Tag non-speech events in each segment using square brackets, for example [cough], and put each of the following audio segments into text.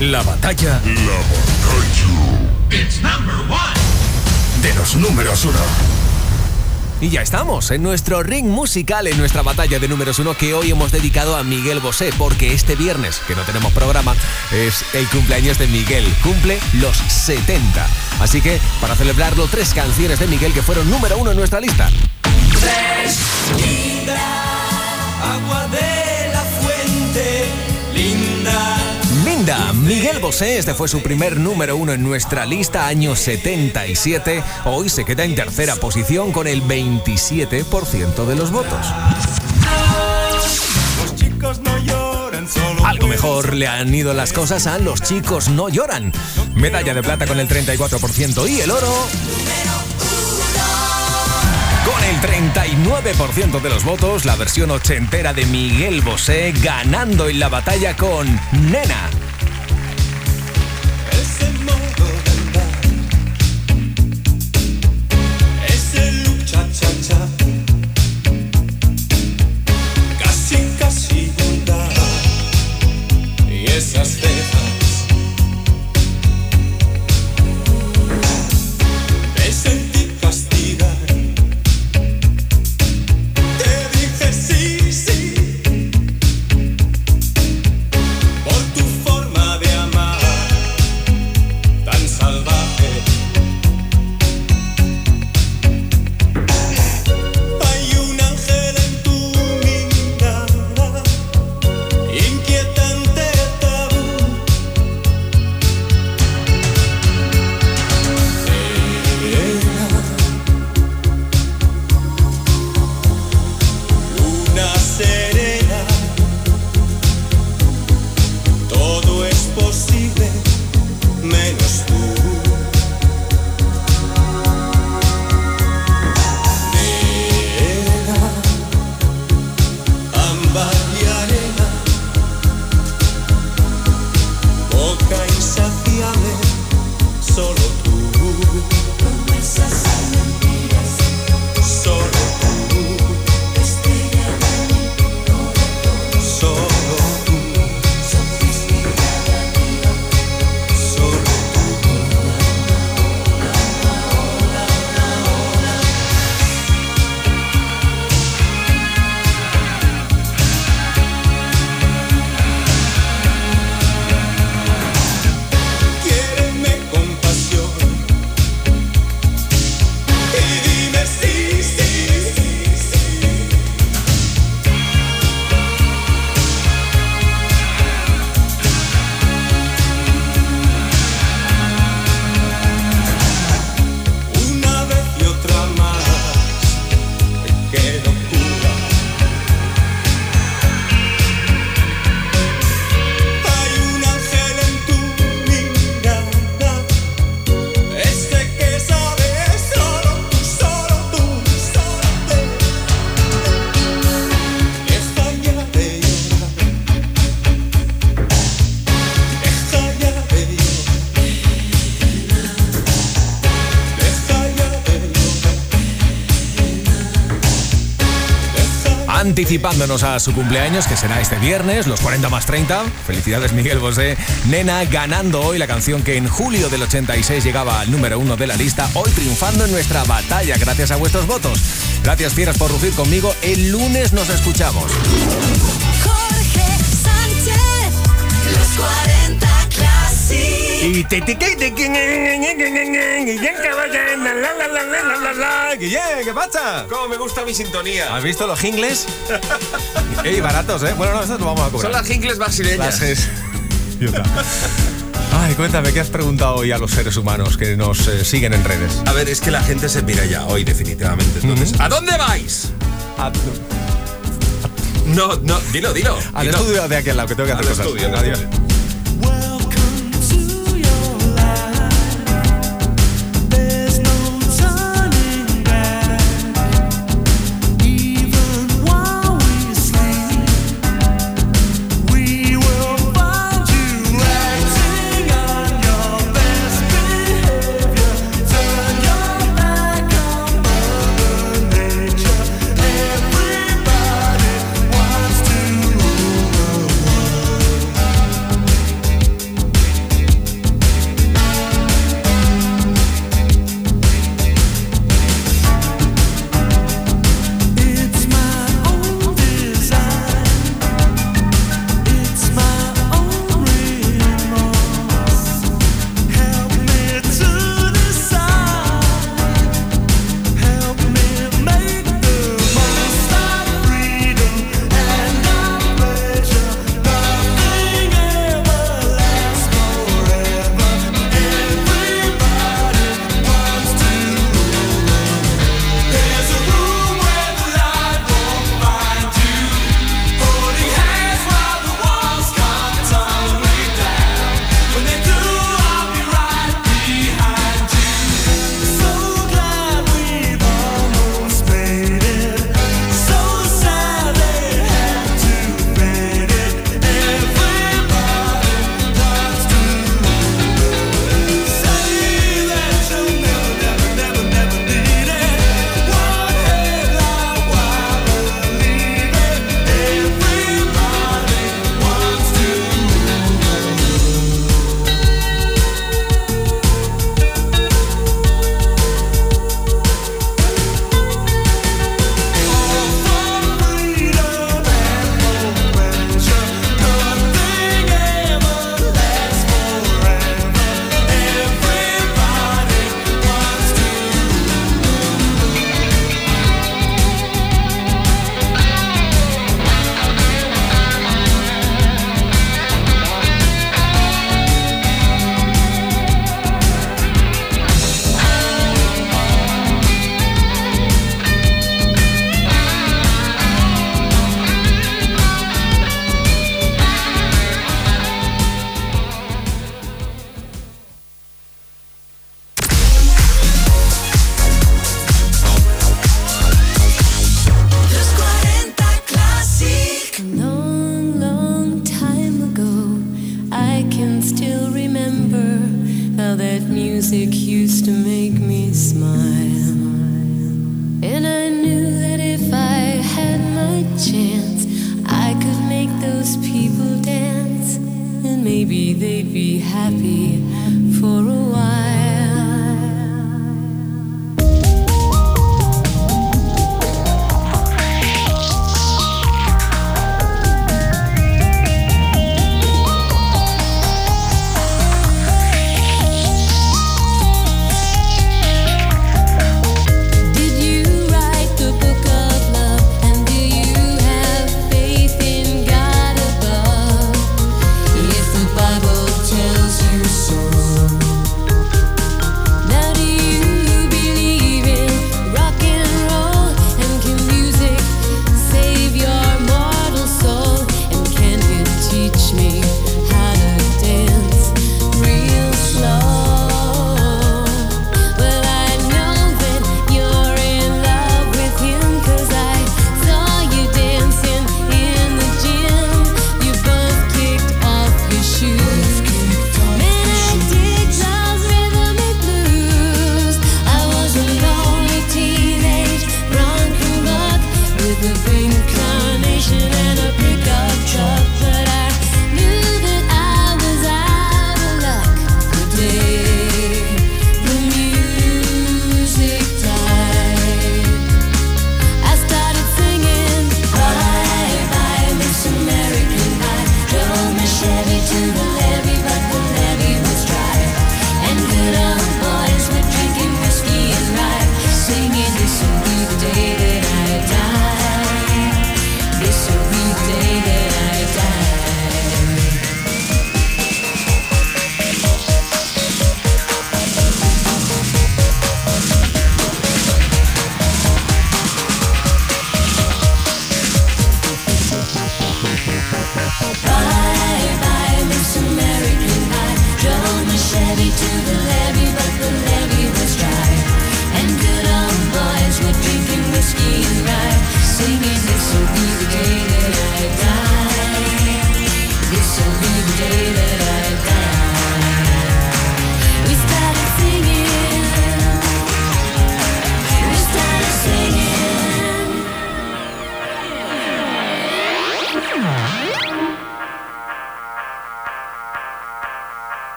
La batalla. La batalla. It's number one. De los números uno. Y ya estamos en nuestro ring musical, en nuestra batalla de números uno que hoy hemos dedicado a Miguel Bosé, porque este viernes, que no tenemos programa, es el cumpleaños de Miguel. Cumple los 70. Así que, para celebrarlo, tres canciones de Miguel que fueron número uno en nuestra lista. Tres, linda, agua de la fuente, linda. Linda, Miguel Bosé, este fue su primer número uno en nuestra lista, año 77. Hoy se queda en tercera posición con el 27% de los votos. Los chicos no lloran, solo Algo mejor le han ido las cosas a Los chicos no lloran. Medalla de plata con el 34% y el oro con el 39% de los votos, la versión ochentera de Miguel Bosé ganando en la batalla con Nena. Anticipándonos a su cumpleaños, que será este viernes, los 40 más 30. Felicidades, Miguel Bosé. Nena ganando hoy la canción que en julio del 86 llegaba al número uno de la lista, hoy triunfando en nuestra batalla gracias a vuestros votos. Gracias, fieras, por rugir conmigo. El lunes nos escuchamos. Jorge Sánchez, los 40 Classic. Y te te te te ¿Qué pasa? ¿Cómo me gusta mi sintonía? ¿Has visto los jingles? Ey, baratos, ¿eh? Bueno, no, lo vamos a cobrar. Son las jingles brasileñas. Las. Ay, cuéntame, ¿qué has preguntado hoy a los seres humanos que nos eh, siguen en redes? A ver, es que la gente se mira ya hoy, definitivamente. Entonces, ¿a dónde vais? A- No, no, dilo, dilo. al dilo. estudio de aquí al lado, que tengo que hacer Al cosas. estudio, Adiós.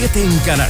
7 en Canarias.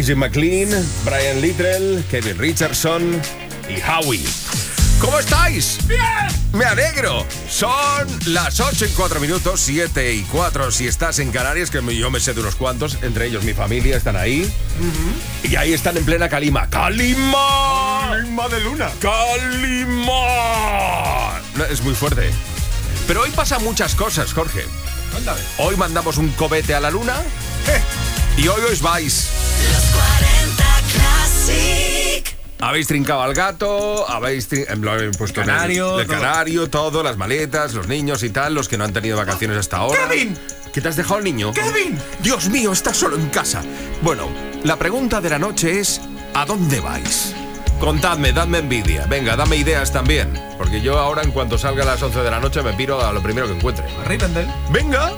AJ McLean, Brian Littrell, Kevin Richardson y Howie. ¿Cómo estáis? ¡Bien! Me alegro. Son las 8 y 4 minutos, 7 y 4 si estás en Canarias, que yo me sé de unos cuantos, entre ellos mi familia, están ahí. Y ahí están en plena calima. ¡Calima! ¡Calima de luna! ¡Calima! No, es muy fuerte. Pero hoy pasan muchas cosas, Jorge. Cuéntame. Hoy mandamos un cobete a la luna. Y hoy os vais. Los 40 Classic. Habéis trincado al gato, habéis em, lo habéis puesto en el- Canario, el todo. canario, todo, las maletas, los niños y tal, los que no han tenido vacaciones hasta ahora. ¡Kevin! ¿Qué te has dejado el niño? ¡Kevin! Dios mío, estás solo en casa. Bueno, la pregunta de la noche es: ¿a dónde vais? Contadme, dadme envidia. Venga, dame ideas también. Porque yo ahora, en cuanto salga a las 11 de la noche, me piro a lo primero que encuentre. Rivendell. ¡Venga!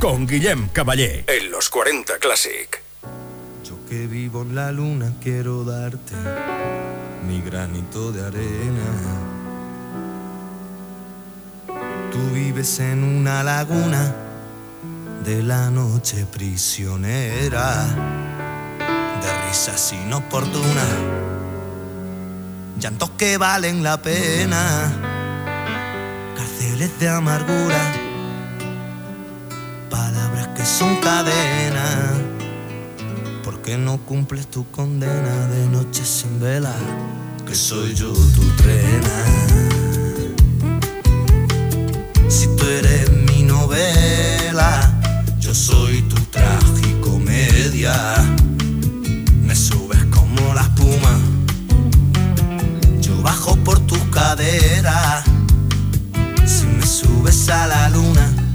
con Guillem Caballé en los 40 Classic. Yo que vivo en la luna quiero darte mi granito de arena. Tú vives en una laguna de la noche prisionera, de risas inoportunas, llantos que valen la pena, cárceles de amargura son cadenas. ¿Por qué no cumples tu condena de noche sin vela? Que soy yo tu trena. Si tú eres mi novela, yo soy tu tragicomedia. Me subes como la espuma, yo bajo por tus caderas. Si me subes a la luna,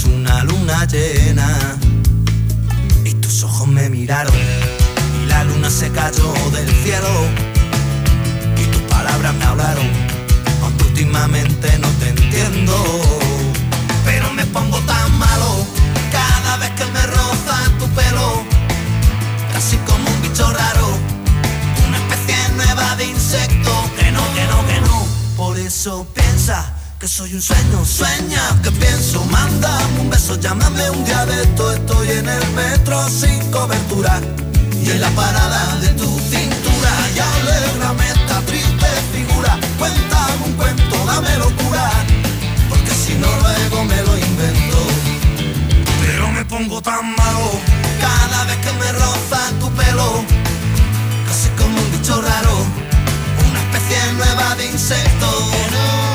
tendrás una luna llena. Y tus ojos me miraron y la luna se cayó del cielo. Y tus palabras me hablaron aunque últimamente no te entiendo. Pero me pongo tan malo cada vez que me roza tu pelo. Casi como un bicho raro una especie nueva de insecto. Que no, que no, que no. Por eso piensa que soy un sueño, sueña que pienso, mándame un beso, llámame un día estoy en el metro sin cobertura y en la parada de tu cintura y alégrame esta triste figura, cuéntame un cuento, dame locura, porque si no luego me lo invento, pero me pongo tan malo cada vez que me roza tu pelo, casi como un bicho raro, una especie nueva de insecto.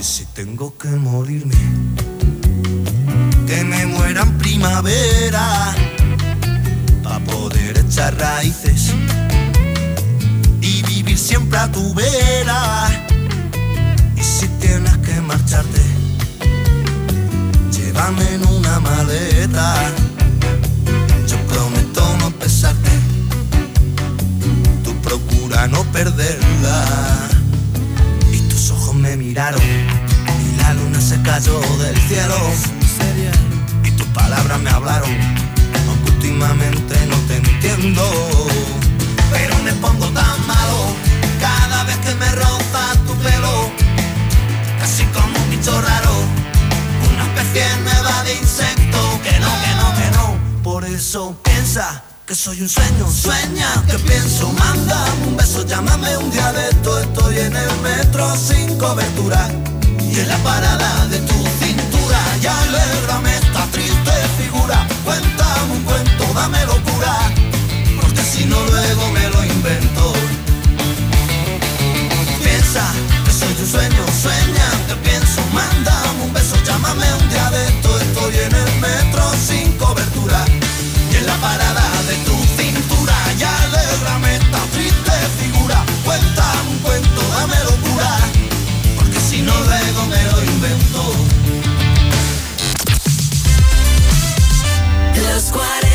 Y si tengo que morirme, que me muera en primavera, para poder echar raíces y vivir siempre a tu vera. Y si tienes que marcharte, llévame en una maleta. Yo prometo no pesarte, tú procura no perderla y la luna se cayó del cielo. Y tus palabras me hablaron. Aunque últimamente no te entiendo. Pero me pongo tan malo. Cada vez que me roza tu pelo. Casi como un bicho raro. Una especie nueva de insecto. Que no, que no, que no. Por eso piensa que soy un sueño, sueña que pienso, mándame un beso, llámame un día de esto, estoy en el metro sin cobertura. Y en la parada de tu cintura y alégrame esta triste figura, cuéntame un cuento, dame locura, porque si no luego me lo invento. Piensa que soy un sueño, sueña que pienso, mándame un beso, llámame un día de esto, estoy en el metro sin cobertura la parada de tu cintura. Y alégrame esta triste figura, cuéntame un cuento, dame locura, porque si no luego me lo invento. Los 40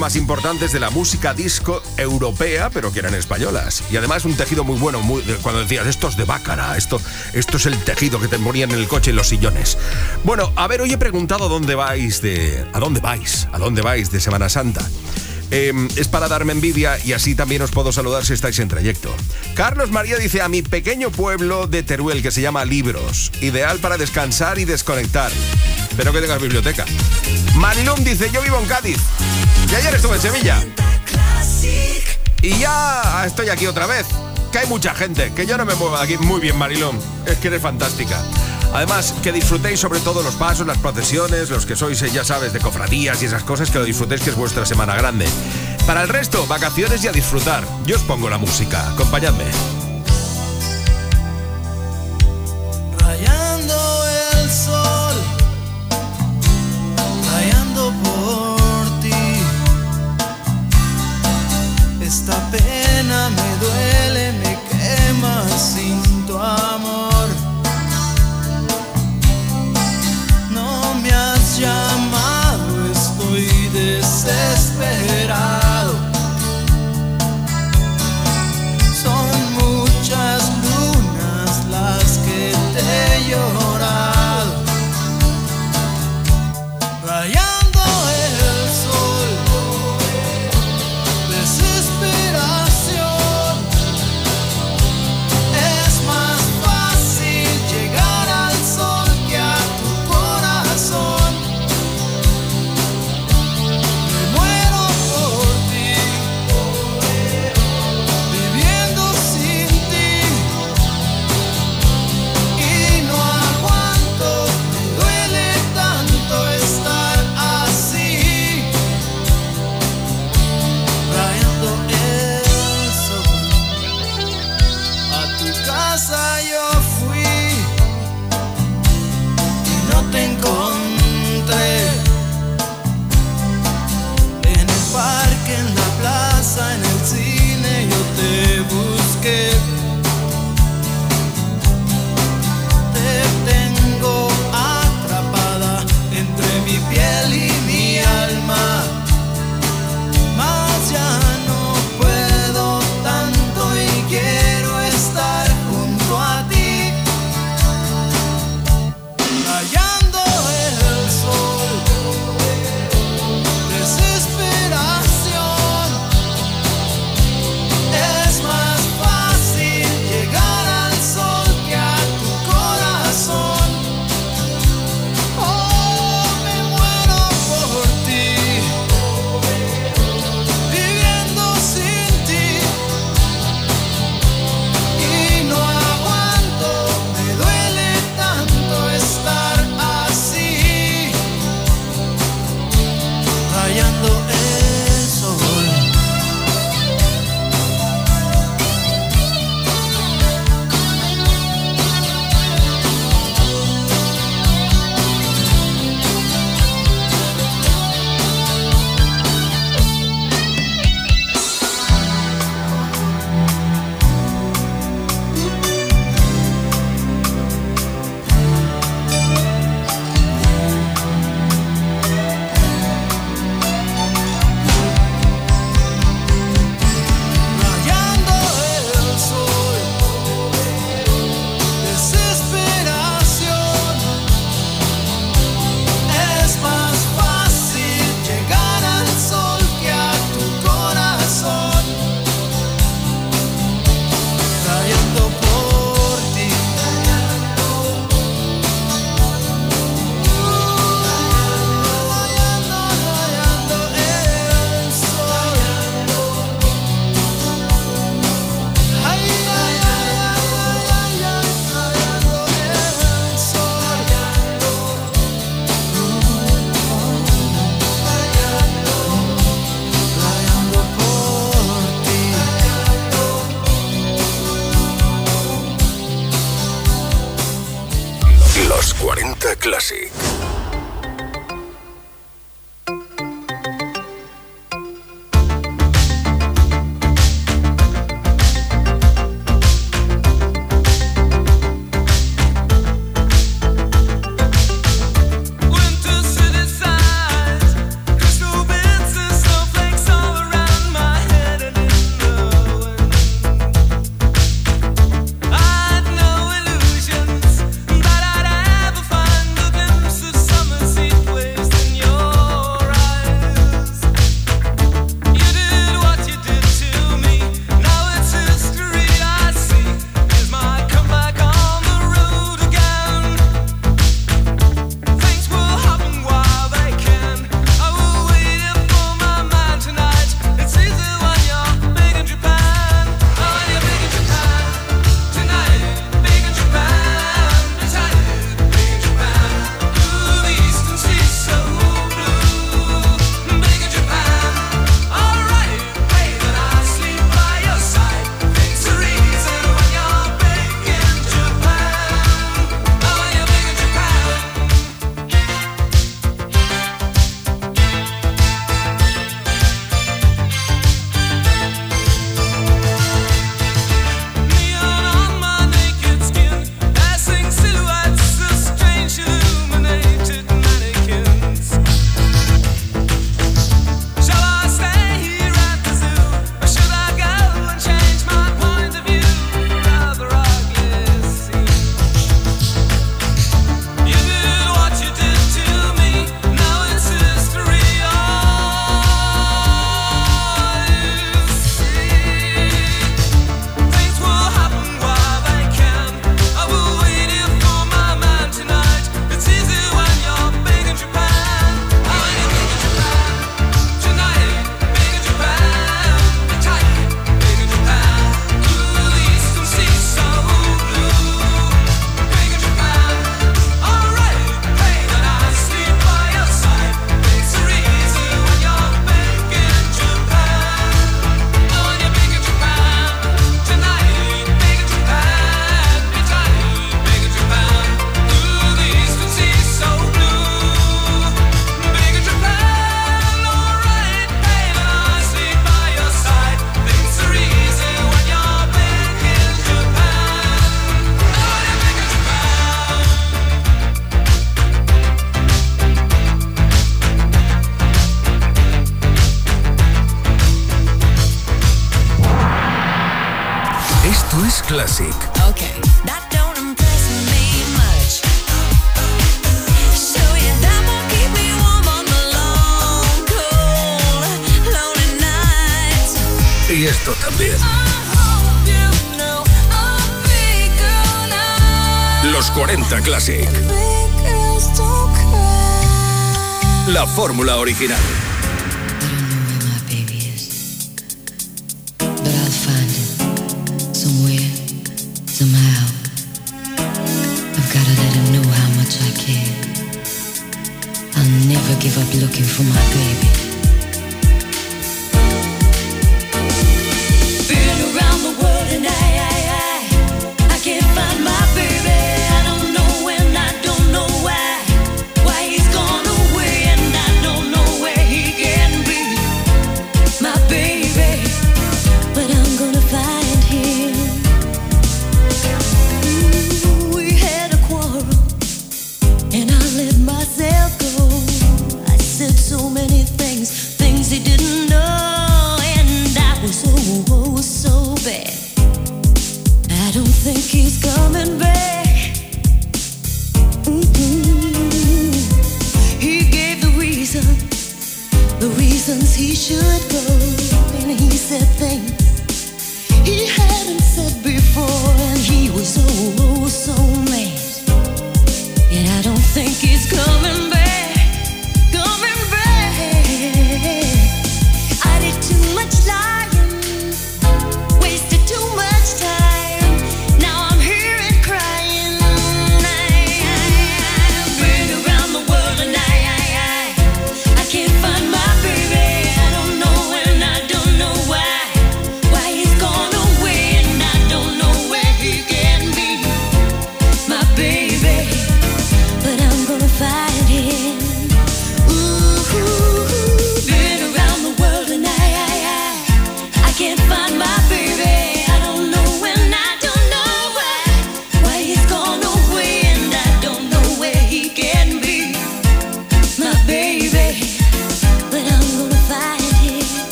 más importantes de la música disco europea, pero que eran españolas. Y además un tejido muy bueno, muy- cuando decías, esto es de Bácara, esto, esto es el tejido que te ponían en el coche y los sillones. Bueno, a ver, hoy he preguntado dónde vais de... ¿A dónde vais? ¿A dónde vais de Semana Santa? Eh, es para darme envidia y así también os puedo saludar si estáis en trayecto. Carlos María dice a mi pequeño pueblo de Teruel que se llama Libros, ideal para descansar y desconectar. Espero que tengas biblioteca. Marilum dice yo vivo en Cádiz y ayer estuve en Sevilla y ya estoy aquí otra vez. Que hay mucha gente, que yo no me muevo de aquí. Muy bien, Marilum, es que eres fantástica. Además, que disfrutéis sobre todo los pasos, las procesiones, los que sois, eh, ya sabes, de cofradías y esas cosas, que lo disfrutéis, que es vuestra semana grande. Para el resto, vacaciones y a disfrutar. Yo os pongo la música, acompañadme.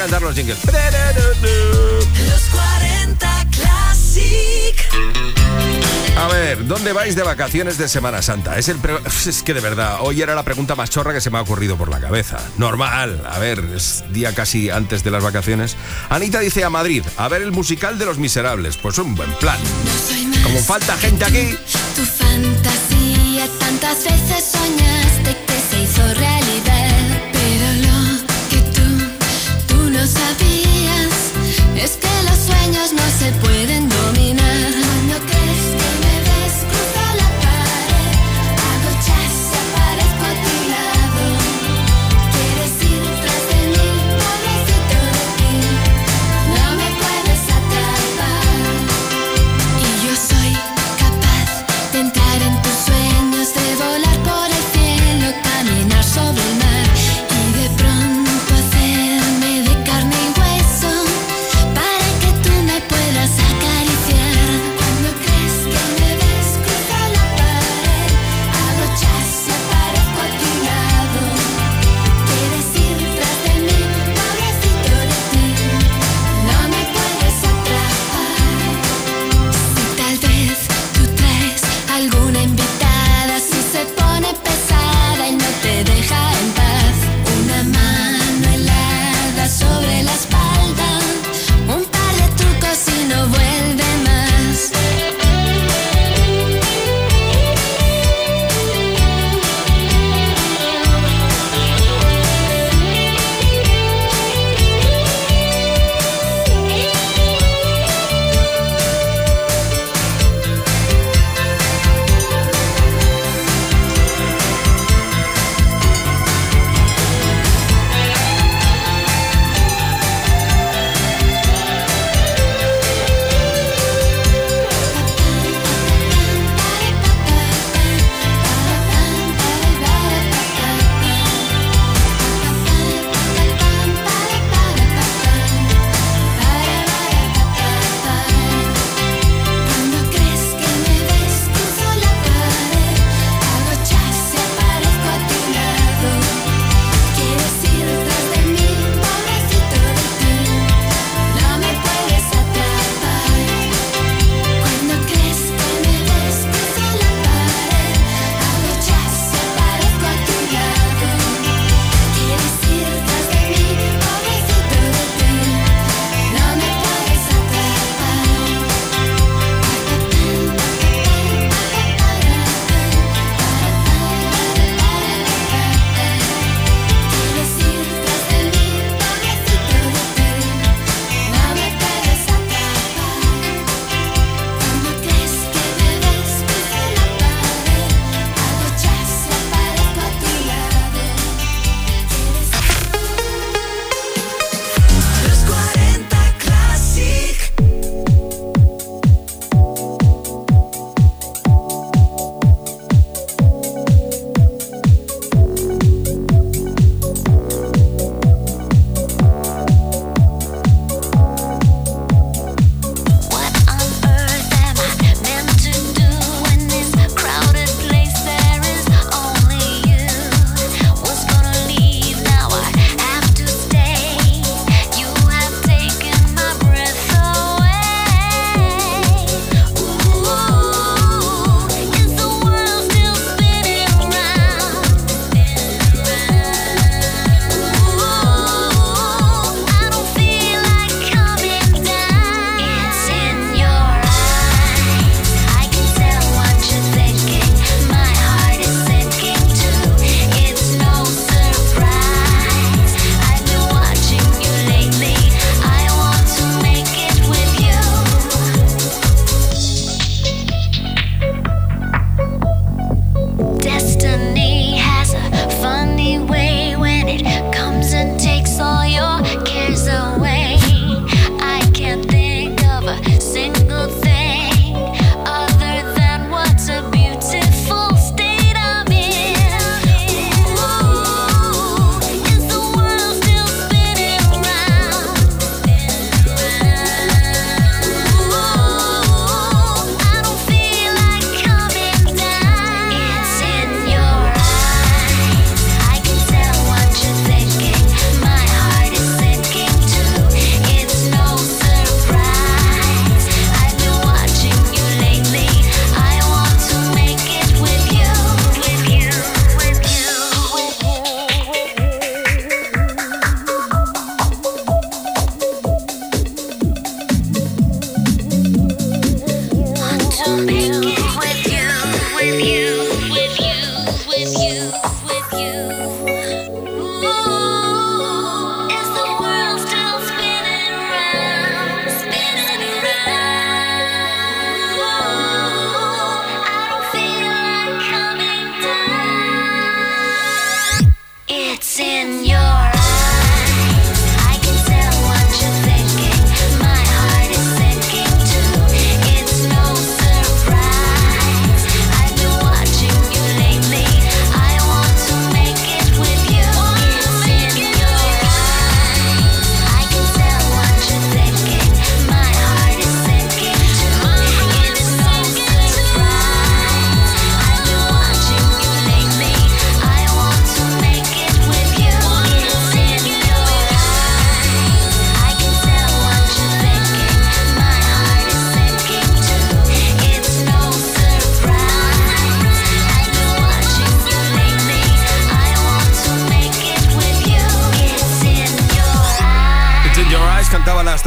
Cantar los jingles. Los 40 Classic. A ver, ¿dónde vais de vacaciones de Semana Santa? Es, el pre- es que de verdad, hoy era la pregunta más chorra que se me ha ocurrido por la cabeza. Normal, a ver, es día casi antes de las vacaciones. Anita dice a Madrid, a ver el musical de Los Miserables. Pues un buen plan. Como falta gente aquí, tu fantasía. Tantas veces soñaste que se hizo realidad.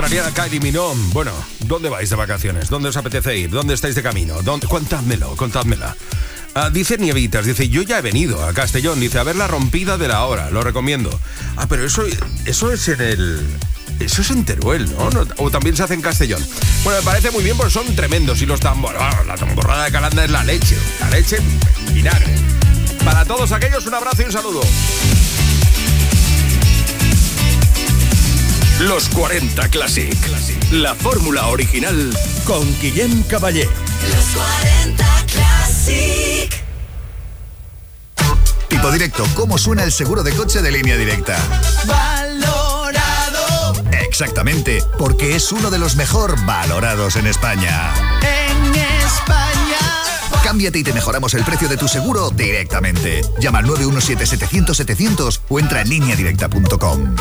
Australiana Kylie. Bueno, ¿dónde vais de vacaciones? ¿Dónde os apetece ir? ¿Dónde estáis de camino? ¿Dónde? Contádmelo, contádmela. Ah, dice Nievitas, dice, yo ya he venido a Castellón, dice, a ver la rompida de la hora, lo recomiendo. Ah, pero eso, eso es en el... Eso es en Teruel, ¿no? O también se hace en Castellón. Bueno, me parece muy bien porque son tremendos y los tambores. ah, la tamborrada de Calanda es la leche. La leche vinagre. Para todos aquellos, un abrazo y un saludo. Los 40 Classic. La fórmula original con Guillem Caballé. Los 40 Classic. Tipo directo, ¿cómo suena el seguro de coche de línea directa? Valorado Exactamente, porque es uno de los mejor valorados en España. en España. Cámbiate y te mejoramos el precio de tu seguro directamente. Llama al 917-700-700 o entra en lineadirecta.com.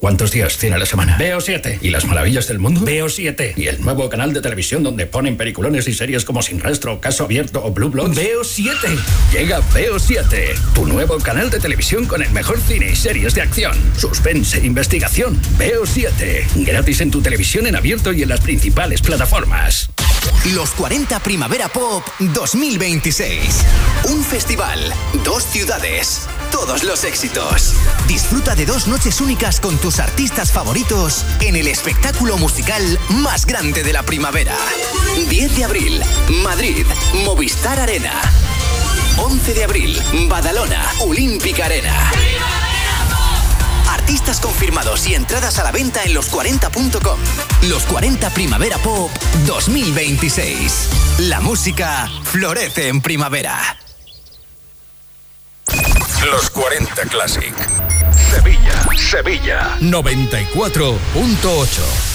¿Cuántos días tiene la semana? Veo 7. ¿Y las maravillas del mundo? Veo 7. ¿Y el nuevo canal de televisión donde ponen peliculones y series como Sin Rastro, Caso Abierto o Blue Bloods? Veo 7. Llega Veo 7, tu nuevo canal de televisión con el mejor cine y series de acción, suspense e investigación. Veo 7. Gratis en tu televisión en abierto y en las principales plataformas. Los 40 Primavera Pop 2026. Un festival, dos ciudades, todos los éxitos. Disfruta de dos noches únicas con tus artistas favoritos en el espectáculo musical más grande de la primavera. 10 de abril, Madrid, Movistar Arena. 11 de abril, Badalona, Olímpica Arena. Artistas confirmados y entradas a la venta en los40.com. Los 40 Primavera Pop 2026. La música florece en primavera. Los 40 Classic. Sevilla, Sevilla. 94.8.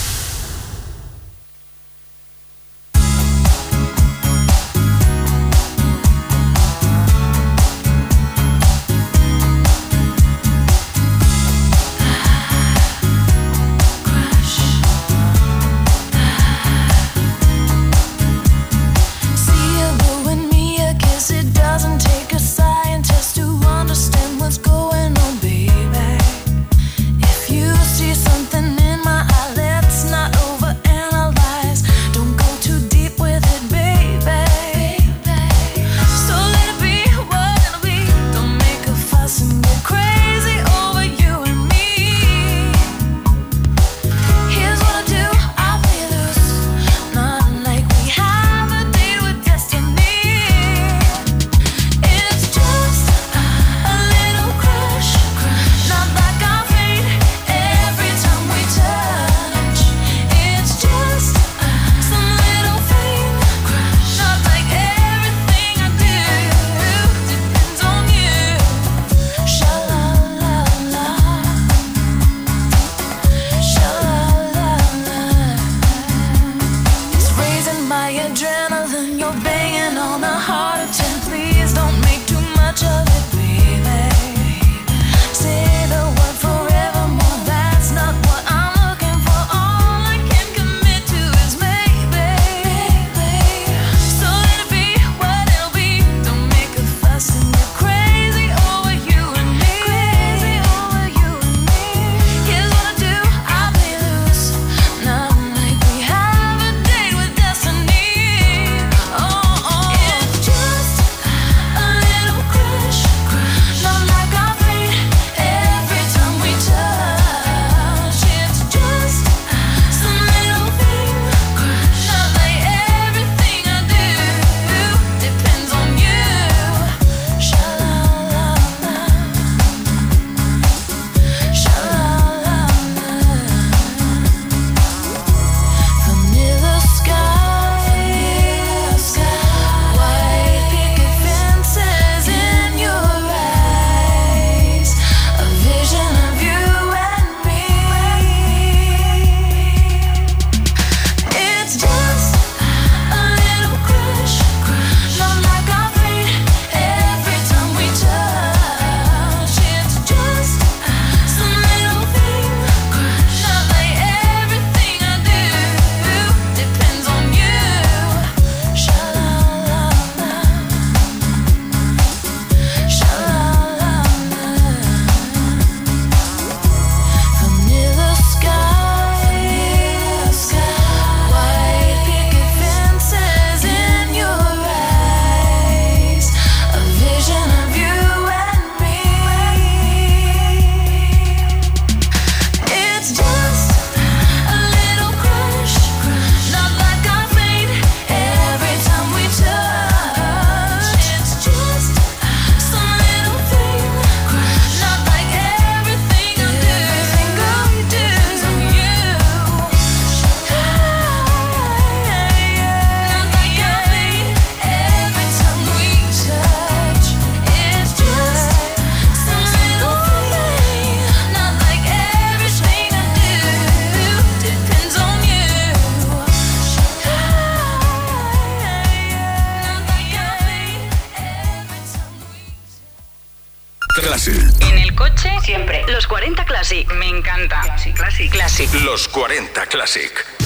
Classic. En el coche, siempre. Los 40 Classic. Me encanta. Classic, Classic. Classic. Los 40 Classic.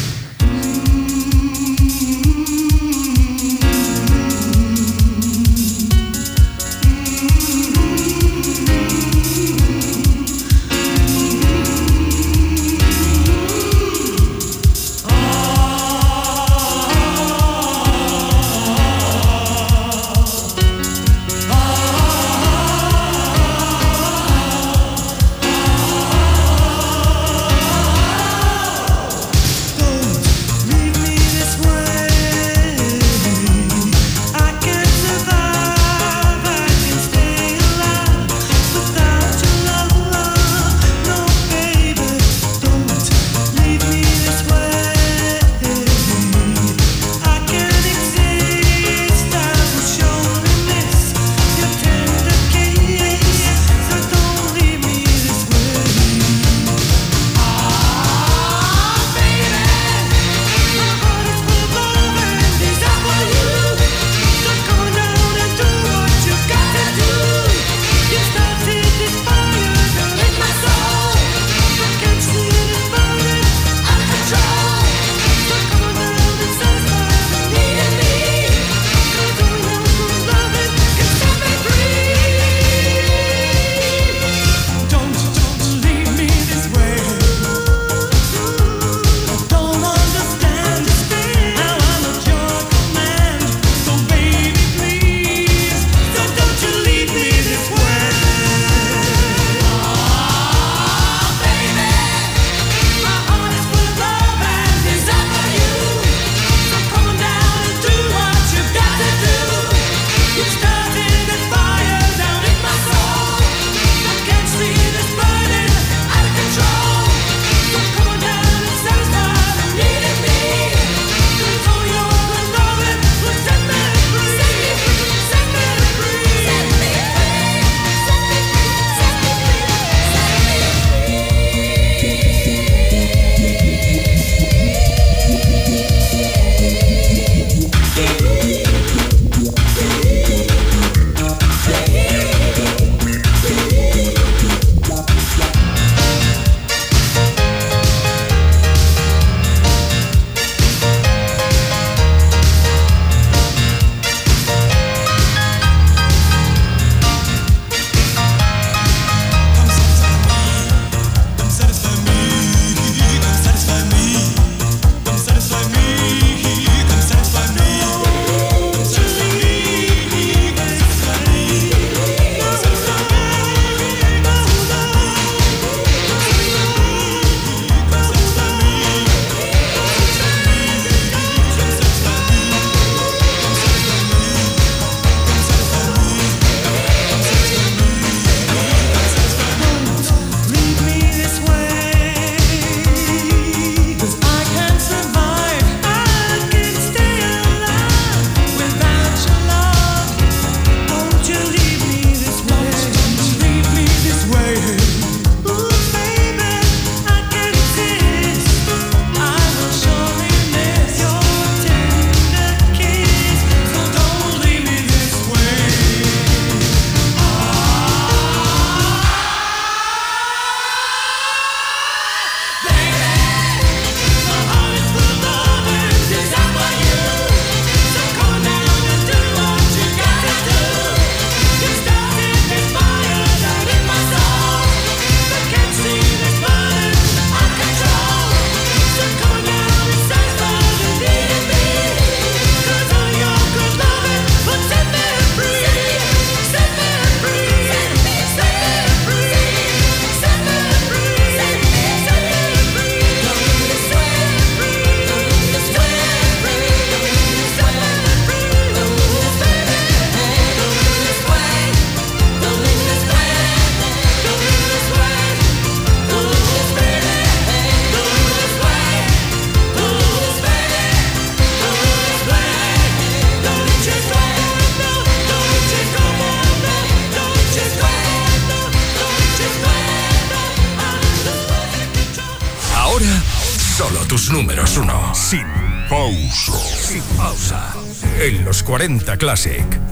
40 Classic.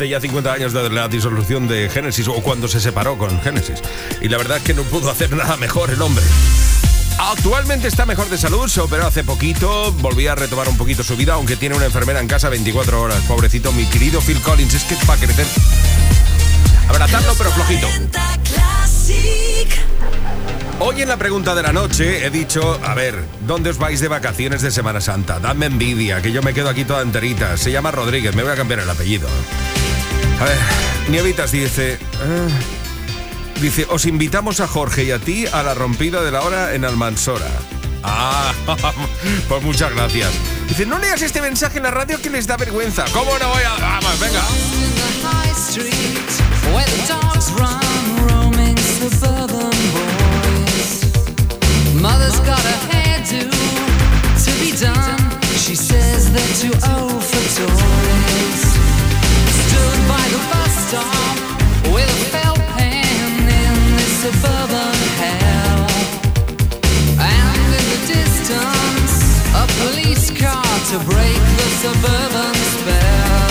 Hace ya 50 años de la disolución de Genesis o cuando se separó con Genesis. Y la verdad es que no pudo hacer nada mejor el hombre. Actualmente está mejor de salud, se operó hace poquito, volvió a retomar un poquito su vida, aunque tiene una enfermera en casa 24 horas. Pobrecito, mi querido Phil Collins, es que es para crecer. Abrazarlo, pero flojito. Hoy en la pregunta de la noche he dicho, a ver, ¿dónde os vais de vacaciones de Semana Santa? Dadme envidia, que yo me quedo aquí toda enterita. Se llama Rodríguez, me voy a cambiar el apellido. A ver, Nievitas dice... ah, dice, os invitamos a Jorge y a ti a la rompida de la hora en Almansora. Ah, [laughs] pues muchas gracias. Dice, no leas este mensaje en la radio que les da vergüenza. ¿Cómo no voy a...? Vamos, venga. Mother's got a hairdo to be done. To break the suburban spell.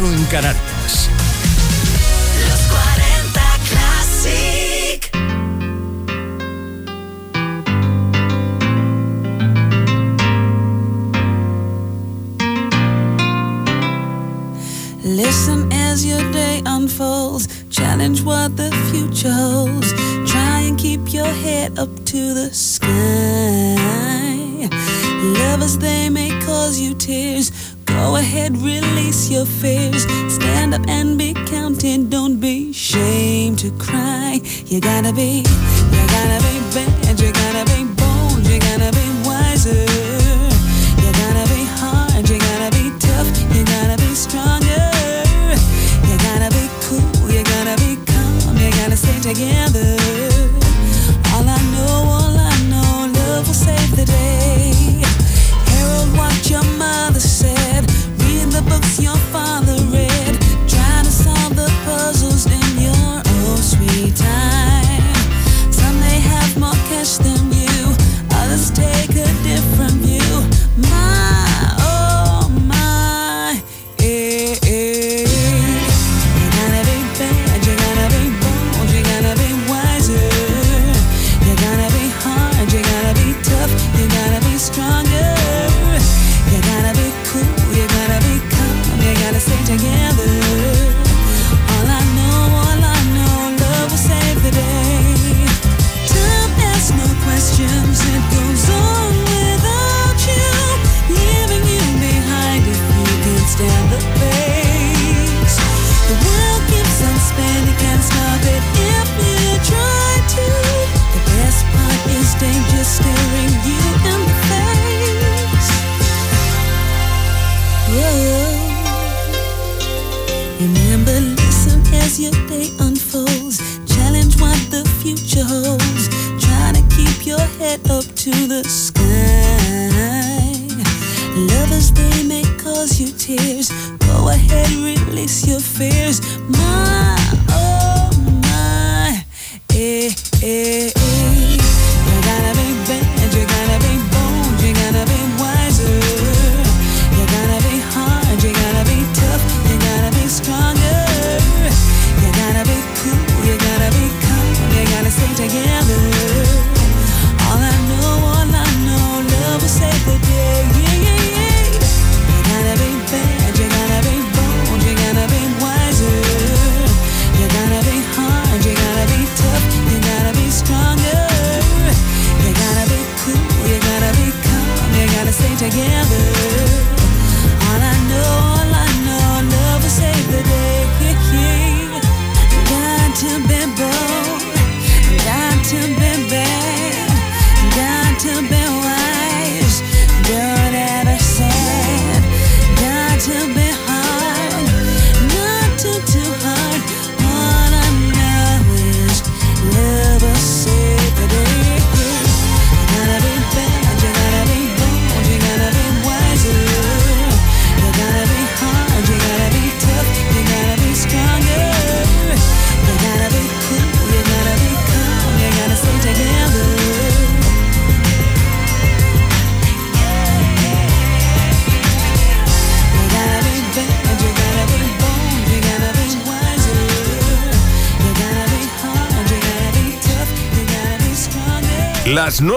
8 en Canarias.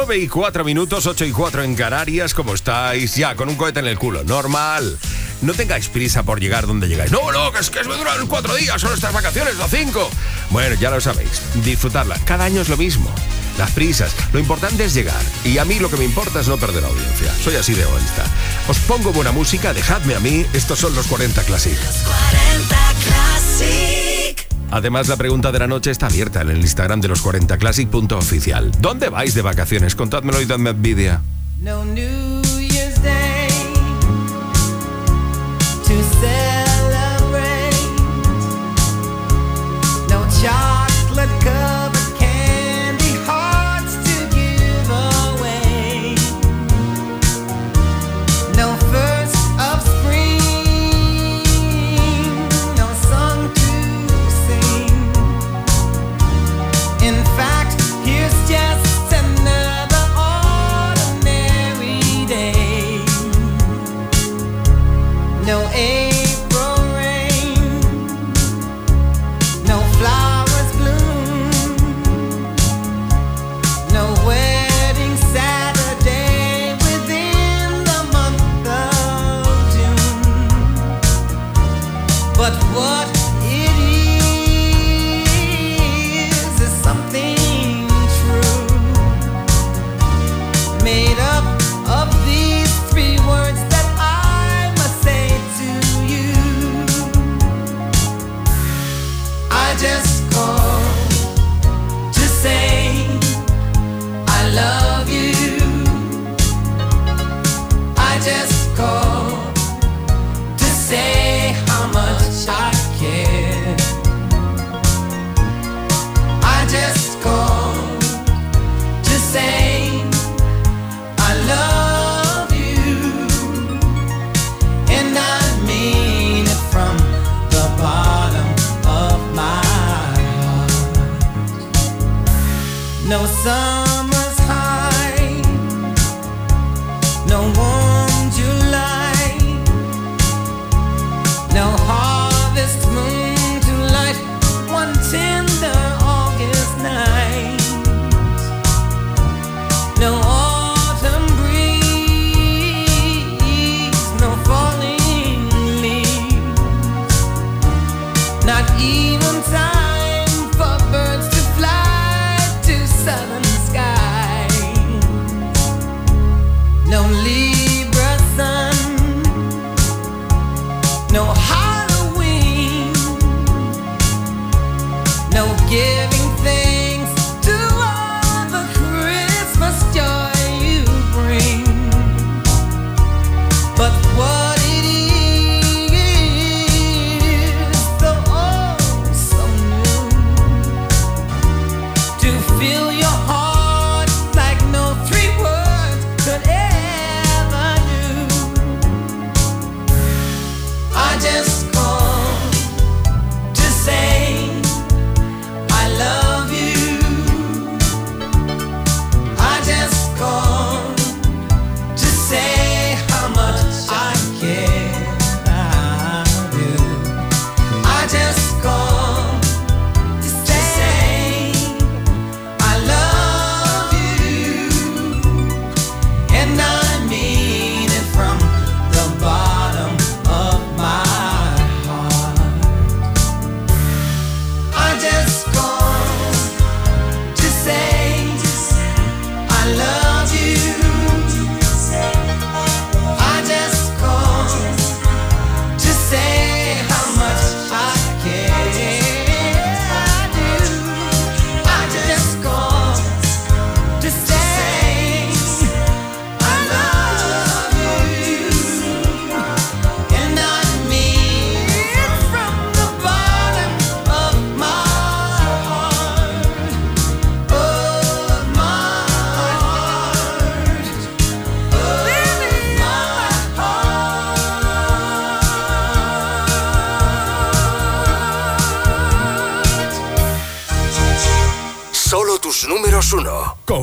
9 y 4 minutos, 8 y 4 en Canarias, como estáis ya, con un cohete en el culo, normal. No tengáis prisa por llegar donde llegáis. No, no, que es que me duran cuatro días, son estas vacaciones, no cinco. Bueno, ya lo sabéis, disfrutarla. Cada año es lo mismo. Las prisas, lo importante es llegar. Y a mí lo que me importa es no perder audiencia. Soy así de egoísta. Os pongo buena música, dejadme a mí, estos son los 40 clásicos Además, la pregunta de la noche está abierta en el Instagram de los 40classic.oficial. ¿Dónde vais de vacaciones? Contádmelo y dadme envidia.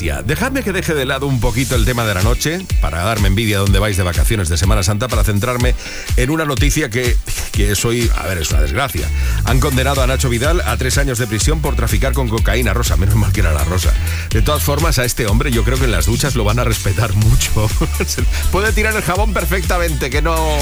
Dejadme que deje de lado un poquito el tema de la noche para darme envidia donde vais de vacaciones de Semana Santa para centrarme en una noticia que, que soy, a ver, es una desgracia. Han condenado a Nacho Vidal a tres años de prisión por traficar con cocaína rosa, menos mal que era la rosa. De todas formas, a este hombre yo creo que en las duchas lo van a respetar [laughs] mucho. [laughs] Puede tirar el jabón perfectamente, que no...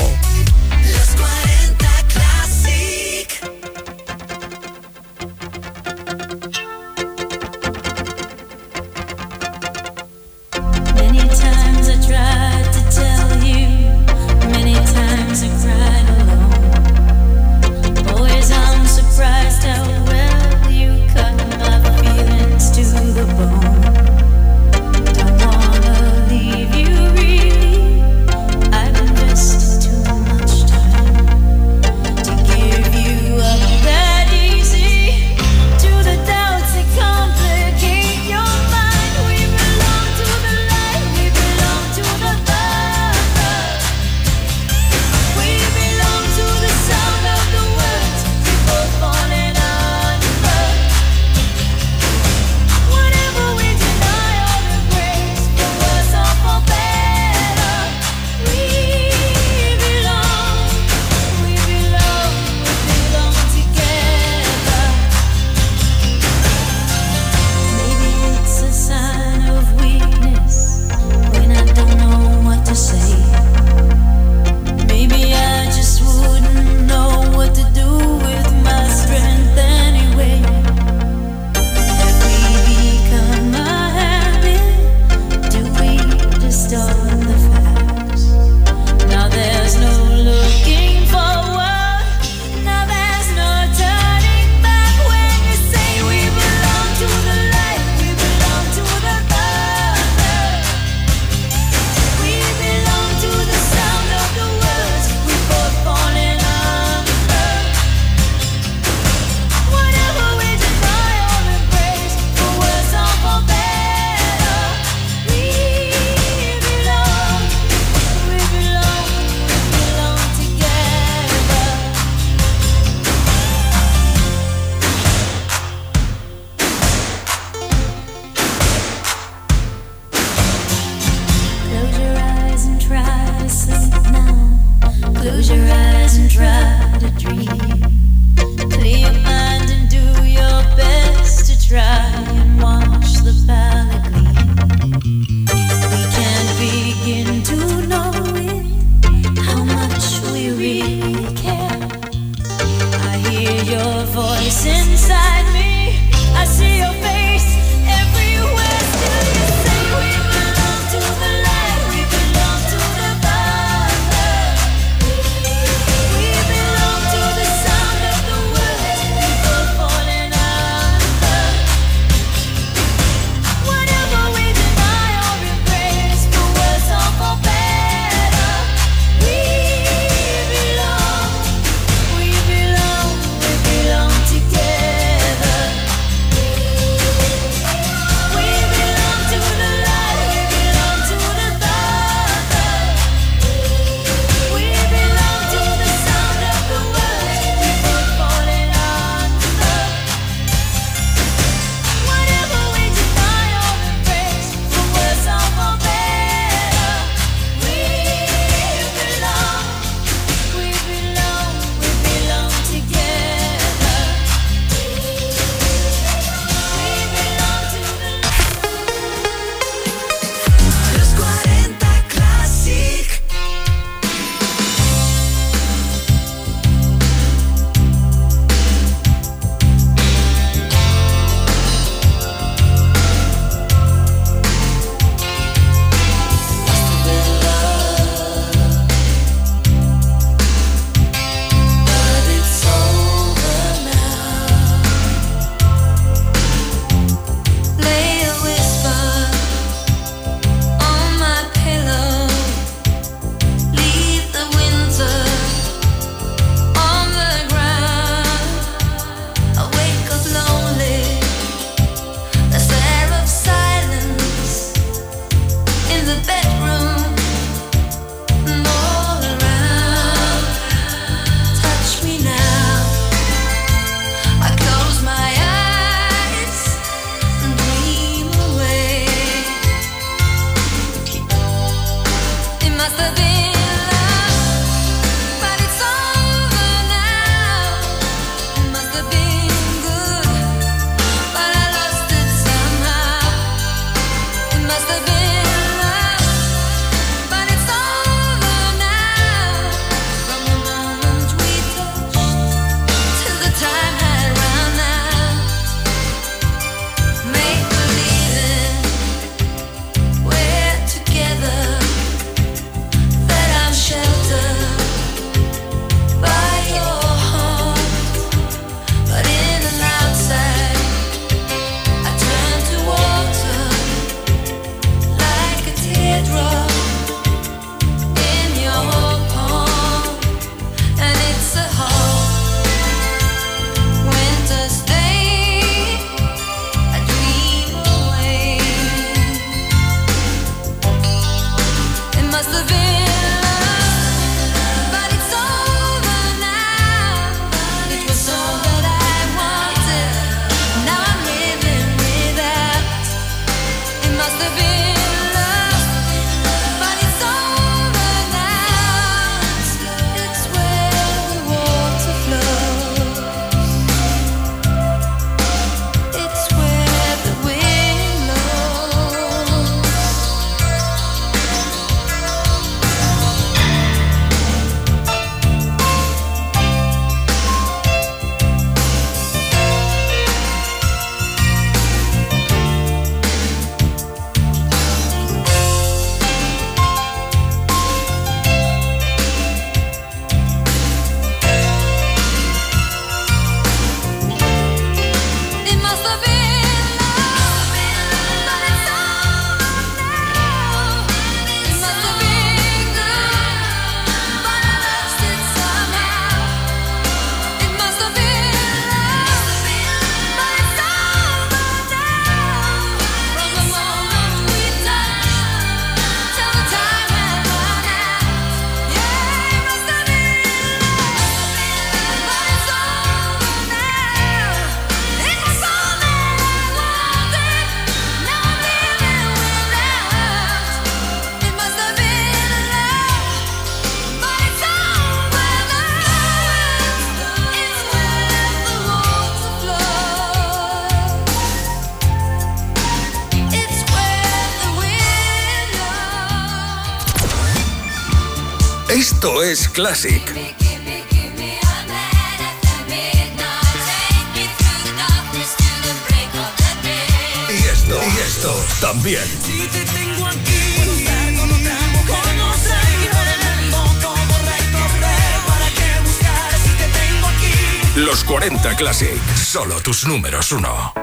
Classic. Y esto, y esto también. Los 40 Classic. Solo tus números uno.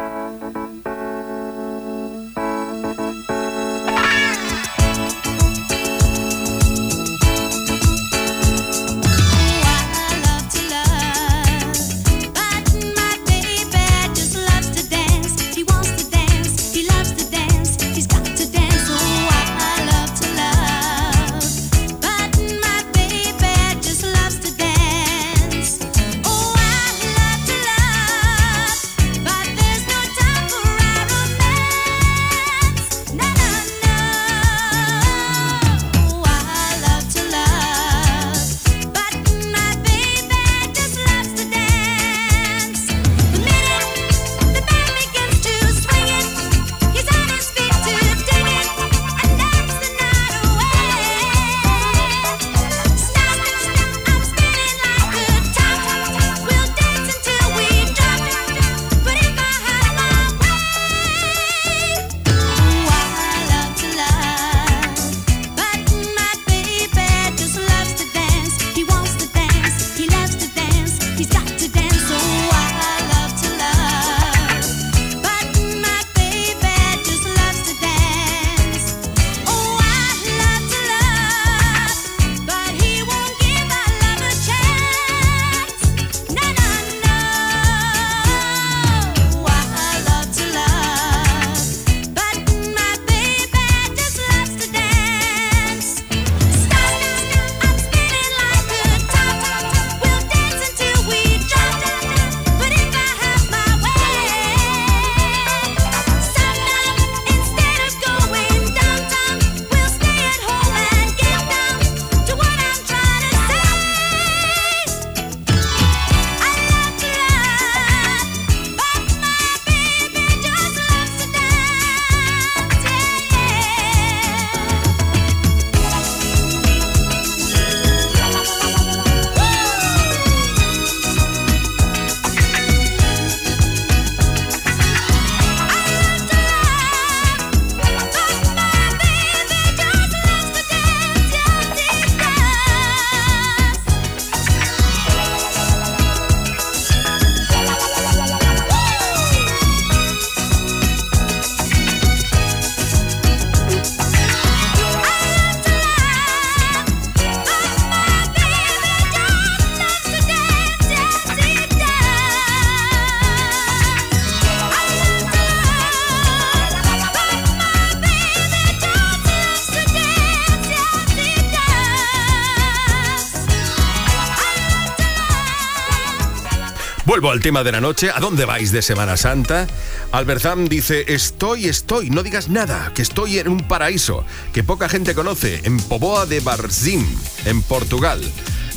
Al tema de la noche. ¿A dónde vais de Semana Santa? Alberzam dice, estoy, estoy, no digas nada, que estoy en un paraíso que poca gente conoce, en Poboa de Barzim, en Portugal.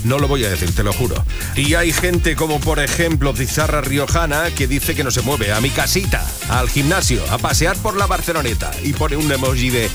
No lo voy a decir, te lo juro. Y hay gente como por ejemplo Pizarra Riojana que dice que no se mueve a mi casita, al gimnasio, a pasear por la Barceloneta y pone un emoji de...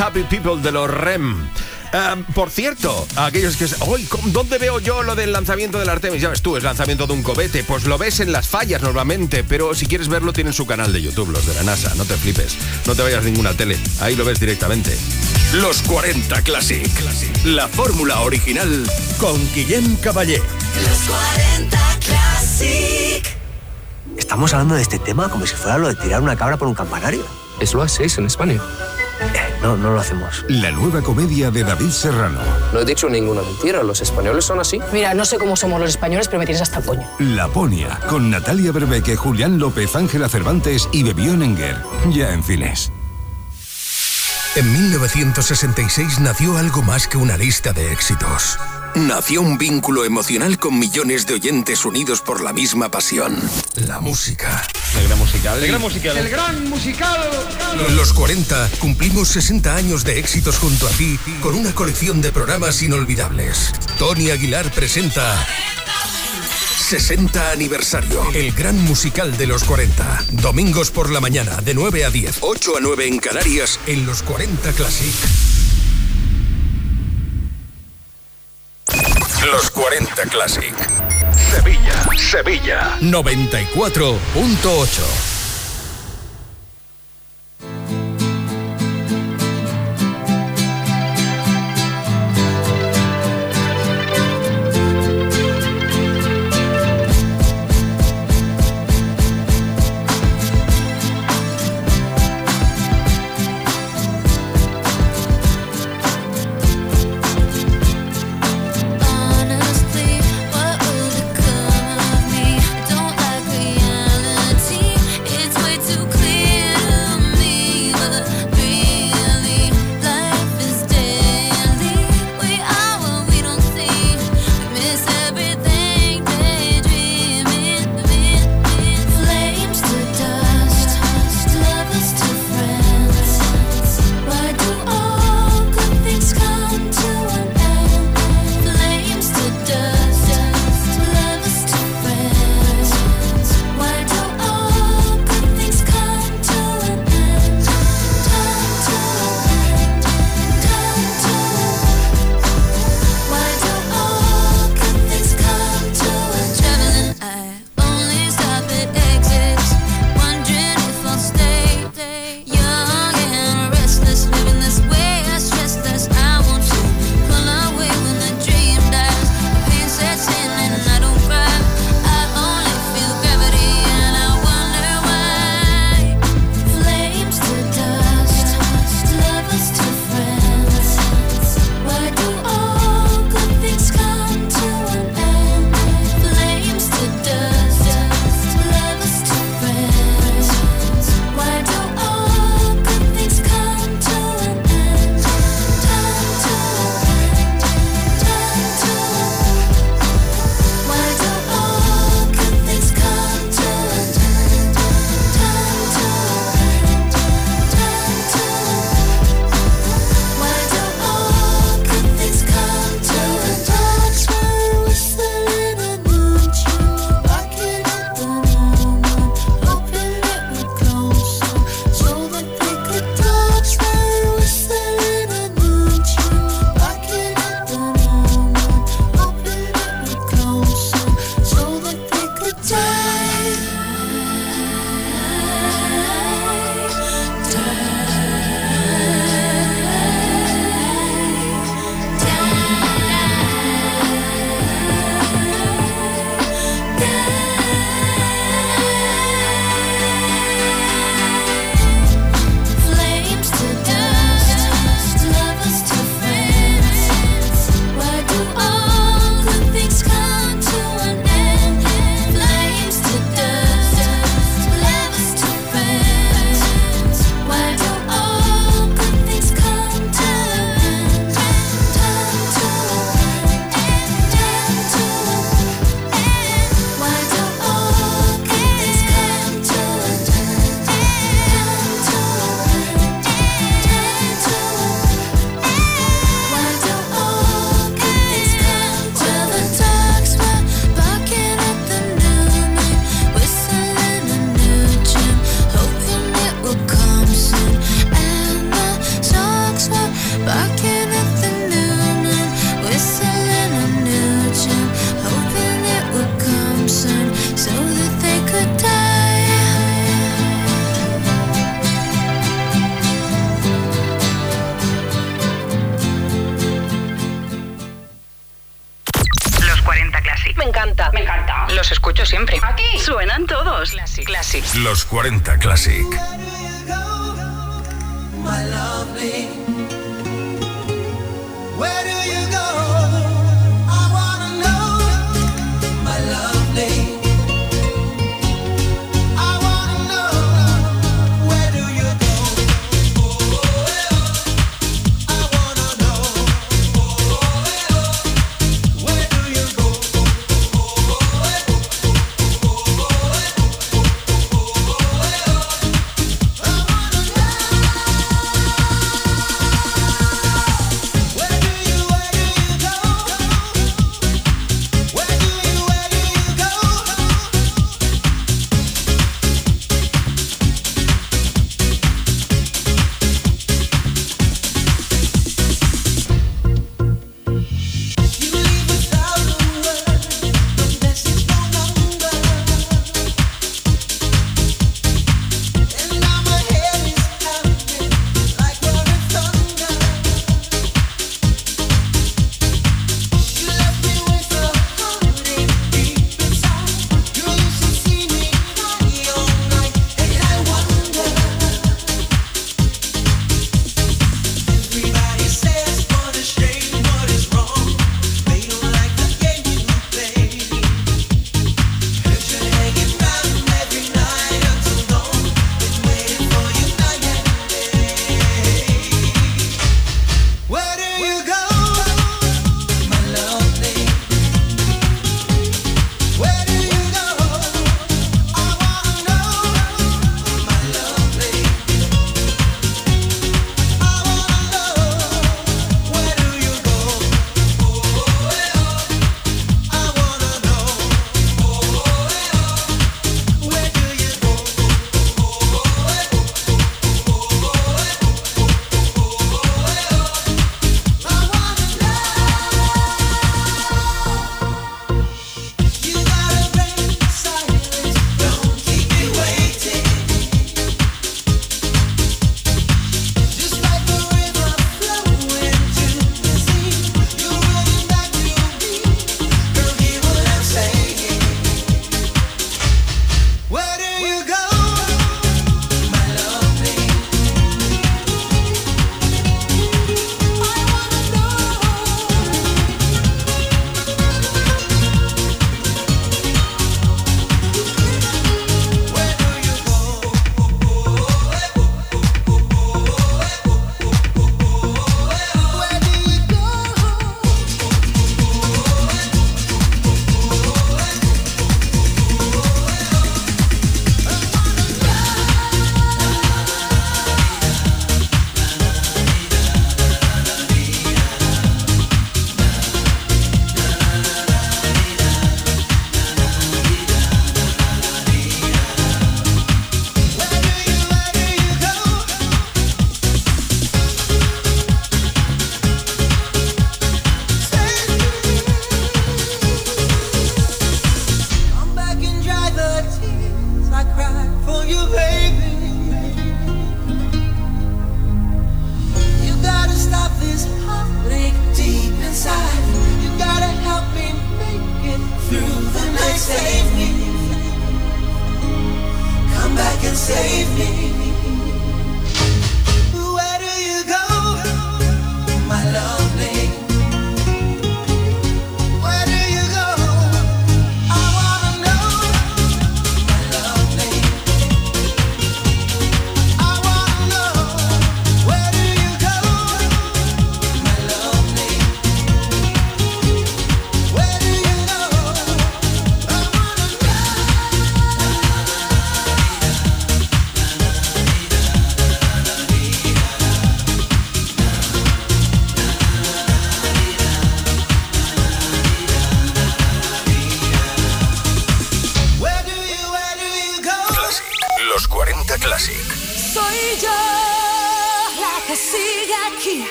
Happy People de los REM. Ah, por cierto, aquellos que... Uy, ¿cómo- ¿Dónde veo yo lo del lanzamiento del Artemis? Ya ves tú, es lanzamiento de un cohete. Pues lo ves en las fallas normalmente, pero si quieres verlo tienen su canal de YouTube, los de la NASA. No te flipes, no te vayas a ninguna tele. Ahí lo ves directamente. Los 40 Classic. La fórmula original con Guillem Caballé. Los 40 Classic. Estamos hablando de este tema como si fuera lo de tirar una cabra por un campanario. Es lo hacéis en España. No, no lo hacemos. La nueva comedia de David Serrano. No he dicho ninguna mentira, los españoles son así. Mira, no sé cómo somos los españoles, pero me tienes hasta el coño. Laponia, con Natalia Berbeque, Julián López, Ángela Cervantes y Bebión Enger. Ya en cines. En 1966 nació algo más que una lista de éxitos. Nació un vínculo emocional con millones de oyentes unidos por la misma pasión. La música. El gran musical. El gran musical. El gran musical. Los 40 cumplimos 60 años de éxitos junto a ti con una colección de programas inolvidables. Tony Aguilar presenta 60 aniversario. El gran musical de los 40. Domingos por la mañana de 9 a 10. 8 a 9 en Canarias en los 40 Classic. Los 40 Classic. Sevilla, Sevilla. 94.8.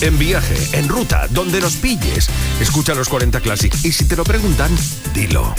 En viaje, en ruta, donde nos pilles, escucha los 40 Classic y si te lo preguntan, dilo.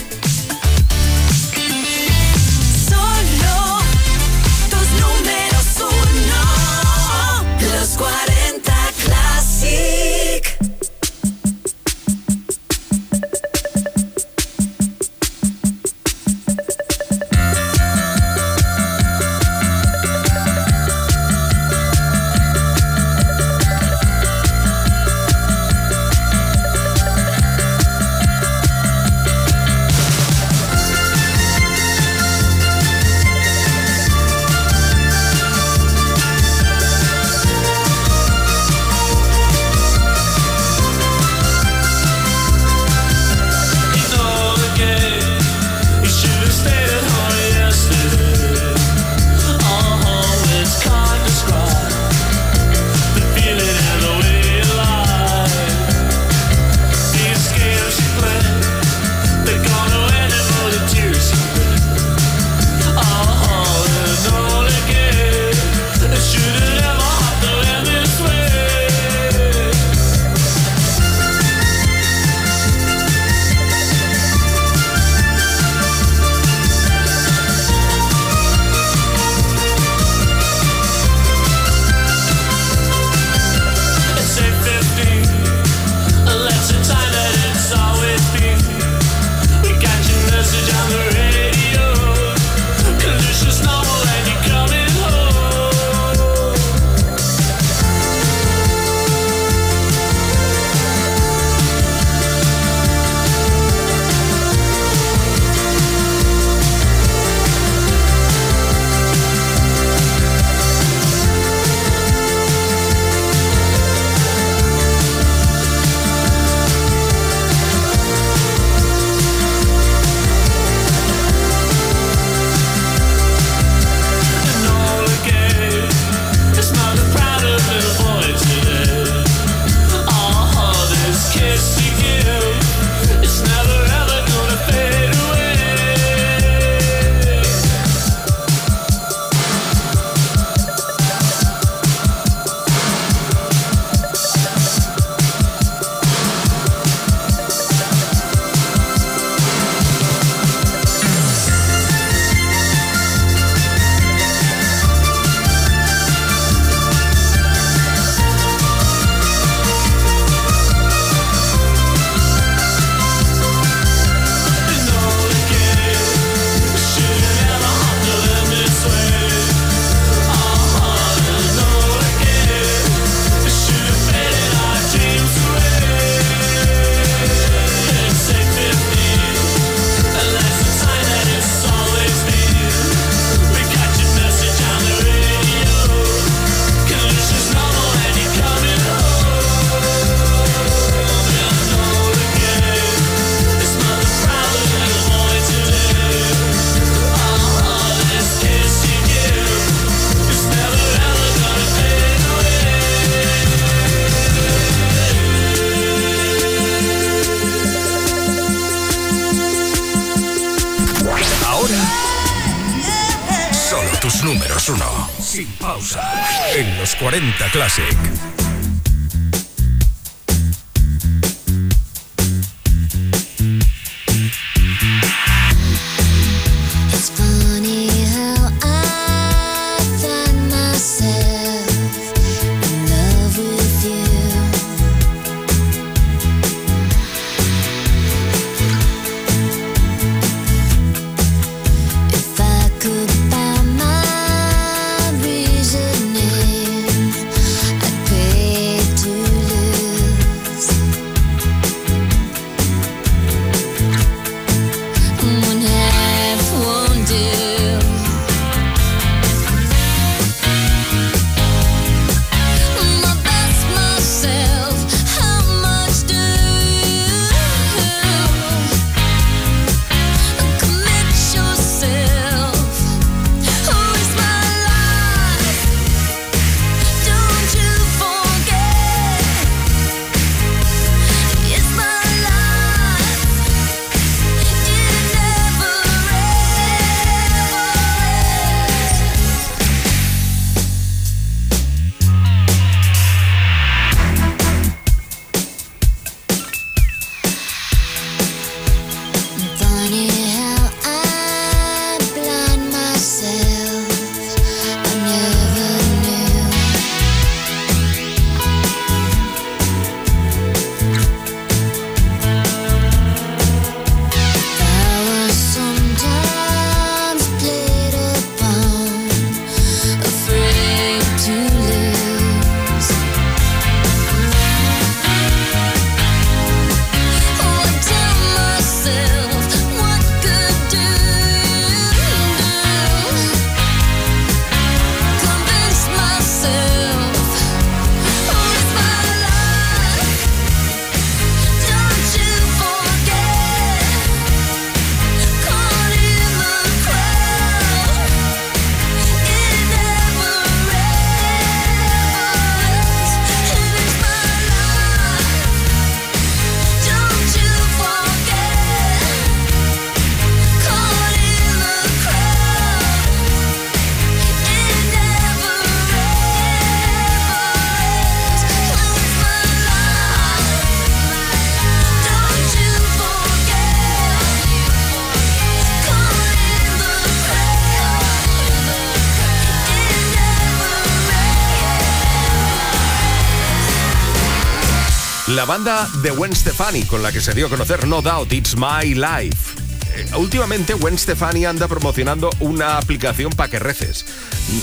La banda de Gwen Stefani, con la que se dio a conocer No Doubt It's My Life. Eh, últimamente Gwen Stefani anda promocionando una aplicación para que reces.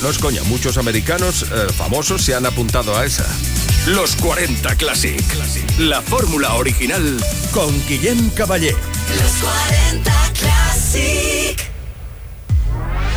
No es coña, muchos americanos eh, famosos se han apuntado a esa. Los 40 Classic. La fórmula original con Guillem Caballé. Los 40 Classic.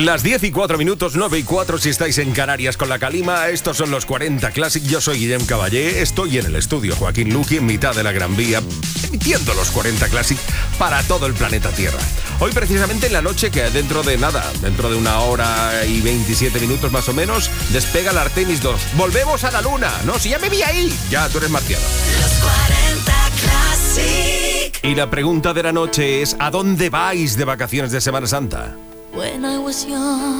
Las 10 y 4 minutos, 9 y 4 si estáis en Canarias con la Calima. Estos son los 40 Classic. Yo soy Guillem Caballé. Estoy en el estudio Joaquín Luqui en mitad de la Gran Vía, emitiendo los 40 Classic para todo el planeta Tierra. Hoy precisamente en la noche, que dentro de nada, dentro de una hora y 27 minutos más o menos, despega la Artemis 2. Volvemos a la Luna. No, si ya me vi ahí. Ya, tú eres marciano. Los 40 Classic. Y la pregunta de la noche es, ¿a dónde vais de vacaciones de Semana Santa? ilusión.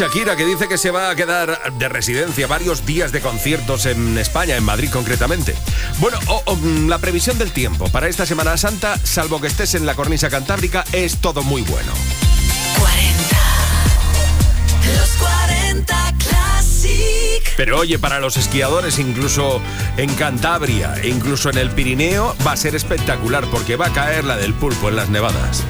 Shakira, que dice que se va a quedar de residencia varios días de conciertos en España, en Madrid concretamente. Bueno, mm, la previsión del tiempo para esta Semana Santa, salvo que estés en la cornisa cantábrica, es todo muy bueno. Pero oye, para los esquiadores, incluso en Cantabria, incluso en el Pirineo, va a ser espectacular porque va a caer la del pulpo en las nevadas.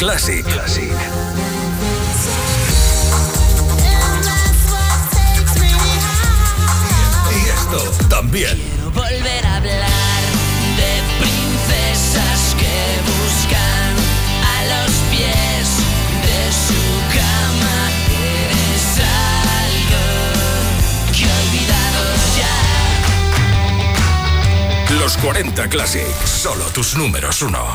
Classic. Classic. Y esto también. Quiero volver a hablar de princesas que buscan a los pies de su cama. Eres algo que olvidados ya. Los 40 Classic, solo tus números uno.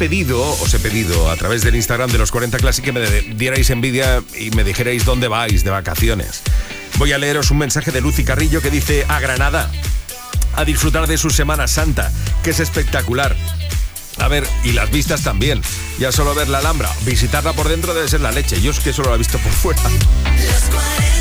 Pedido, os he pedido a través del Instagram de los 40 Classic que me dierais envidia y me dijerais dónde vais de vacaciones. Voy a leeros un mensaje de Lucy Carrillo que dice a Granada, a disfrutar de su Semana Santa, que es espectacular. A ver, y las vistas también. Ya solo ver la Alhambra, visitarla por dentro debe ser la leche. Yo es que solo la he visto por fuera. Los 40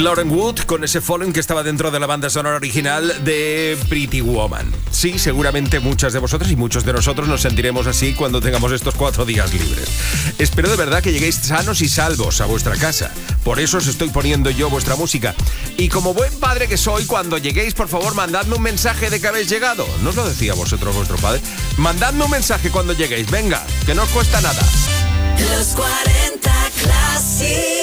Lauren Wood con ese Fallen que estaba dentro de la banda sonora original de Pretty Woman. Sí, seguramente muchas de vosotros y muchos de nosotros nos sentiremos así cuando tengamos estos cuatro días libres. Espero de verdad que lleguéis sanos y salvos a vuestra casa. Por eso os estoy poniendo yo vuestra música. Y como buen padre que soy, cuando lleguéis, por favor, mandadme un mensaje de que habéis llegado. ¿No os lo decía vosotros vuestro padre? Mandadme un mensaje cuando lleguéis. Venga, que no os cuesta nada. Los 40 Classic.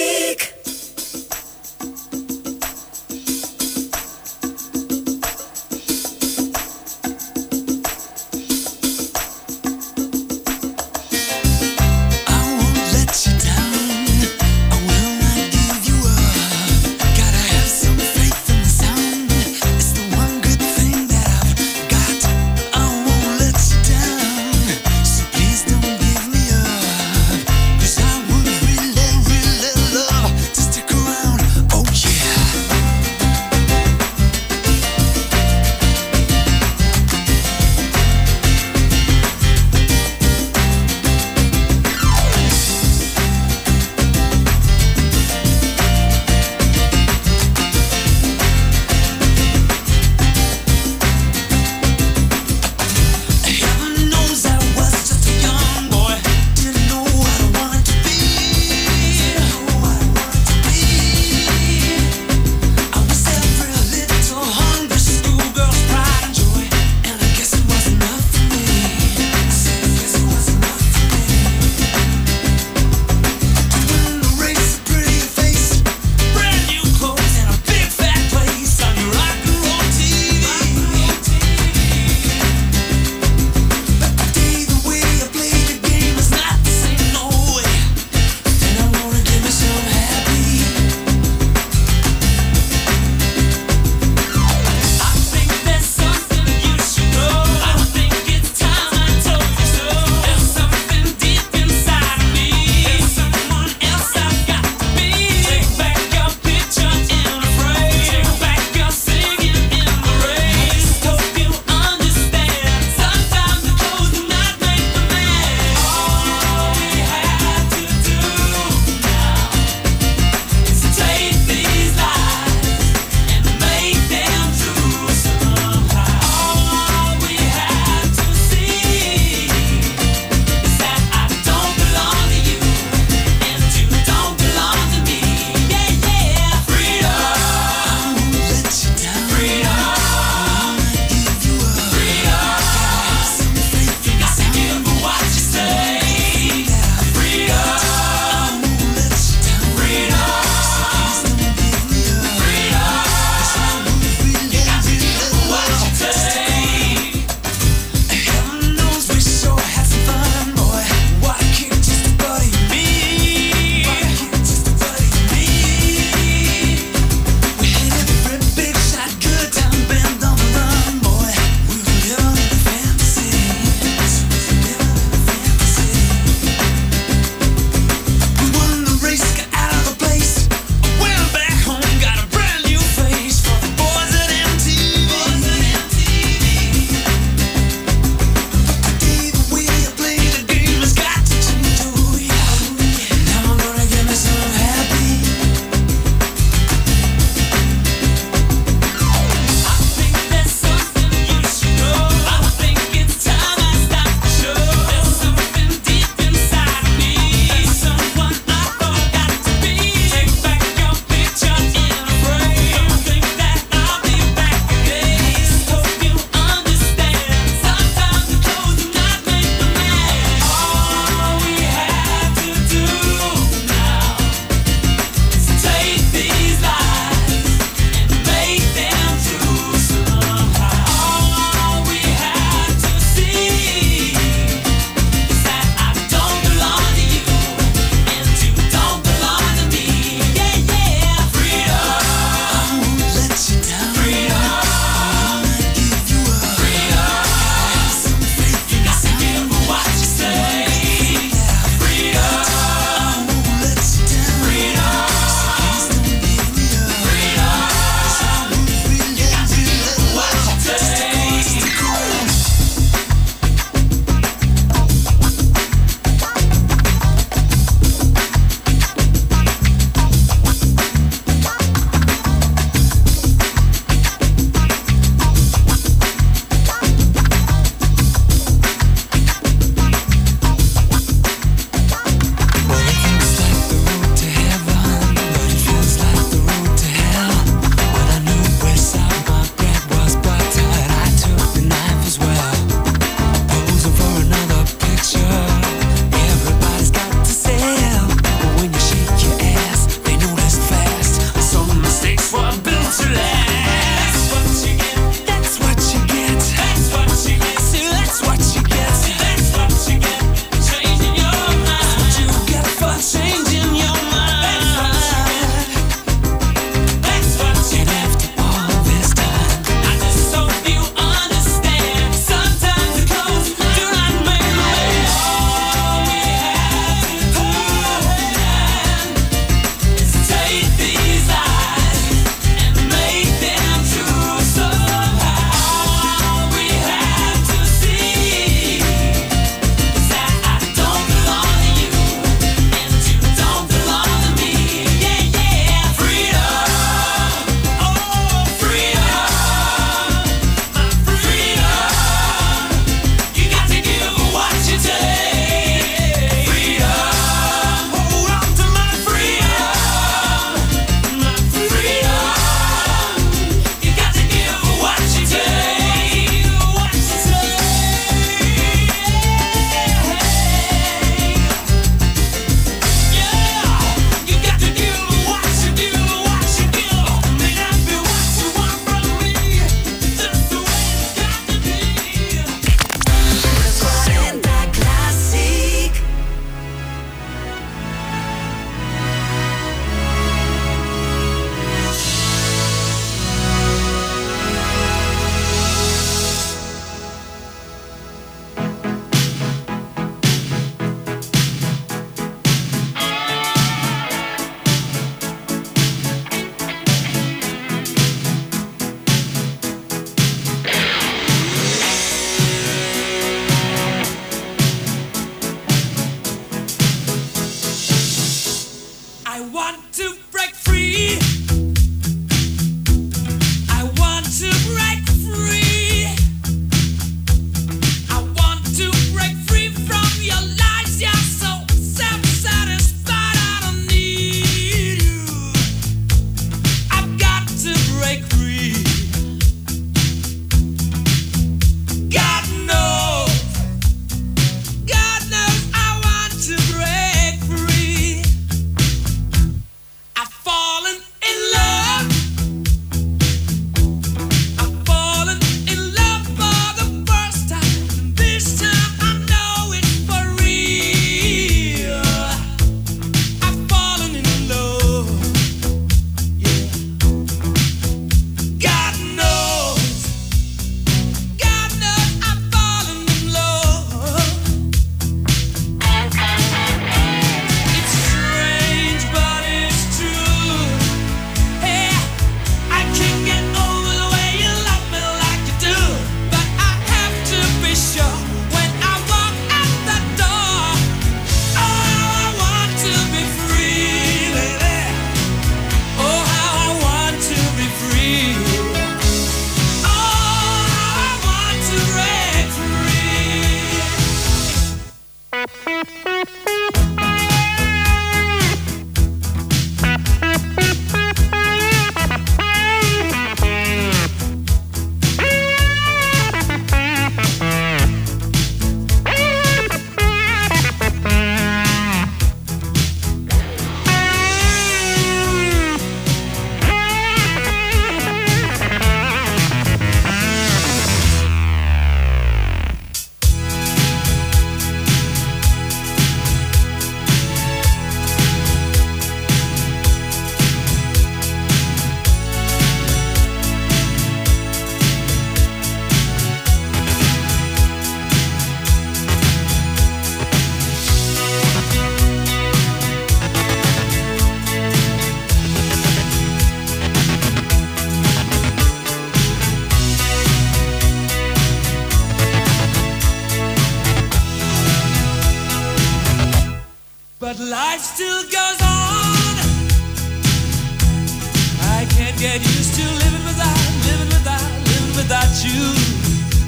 You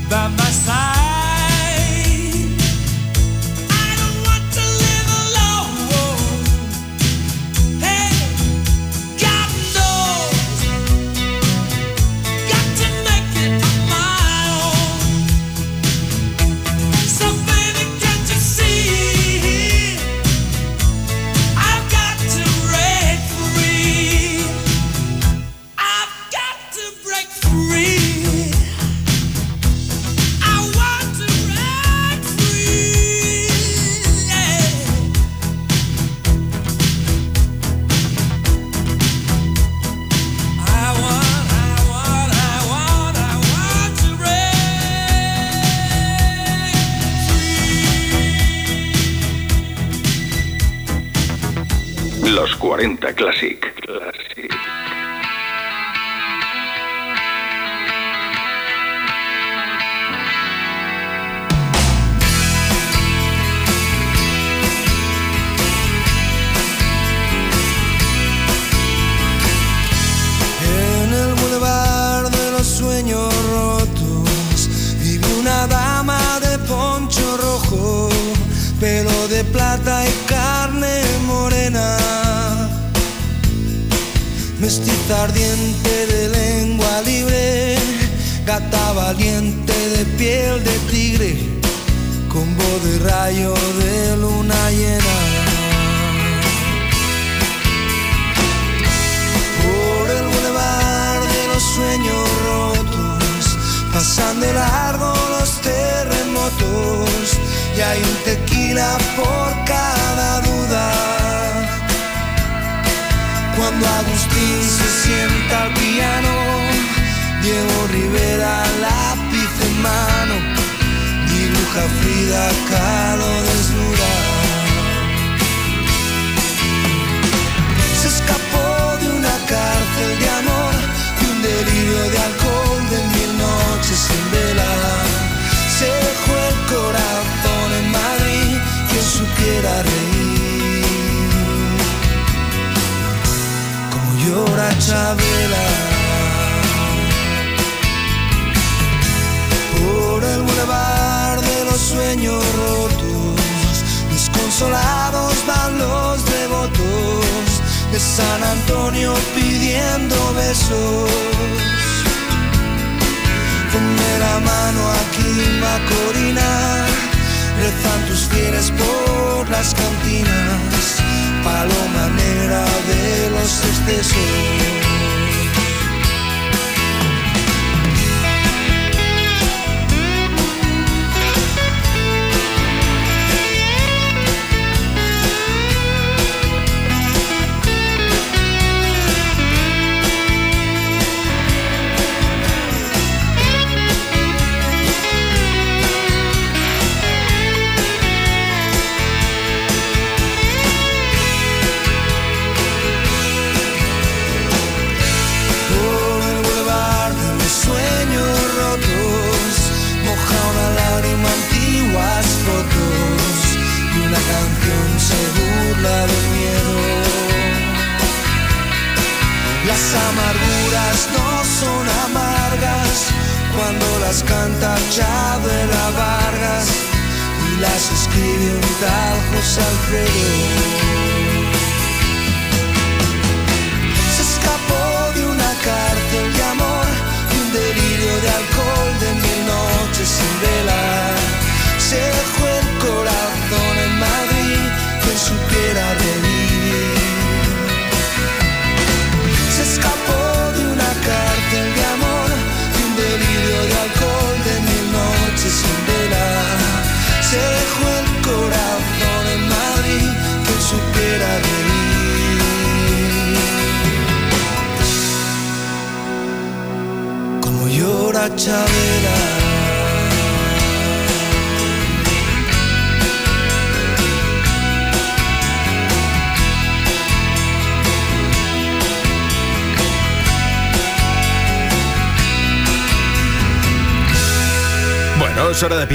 by my side.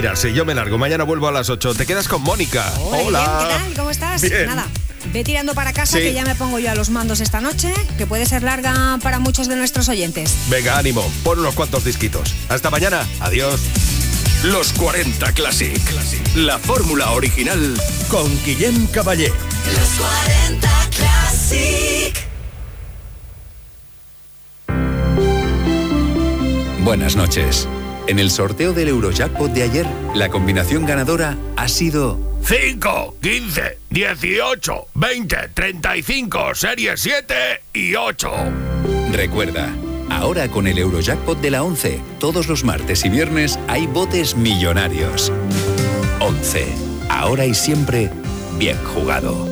Pirarse. Yo me largo. Mañana vuelvo a las 8. Te quedas con Mónica. Hola, ¿qué tal? ¿Cómo estás? Bien. Nada, ve tirando para casa Sí. que ya me pongo yo a los mandos esta noche, que puede ser larga para muchos de nuestros oyentes. Venga, ánimo. Pon unos cuantos disquitos. Hasta mañana. Adiós. Los 40 Classic. La fórmula original con Guillem Caballé. Los 40 Classic. Buenas noches. En el sorteo del Eurojackpot de ayer, la combinación ganadora ha sido 5, 15, 18, 20, 35, serie 7 y 8. Recuerda, ahora con el Eurojackpot de la 11, todos los martes y viernes hay botes millonarios. 11. Ahora y siempre, bien jugado.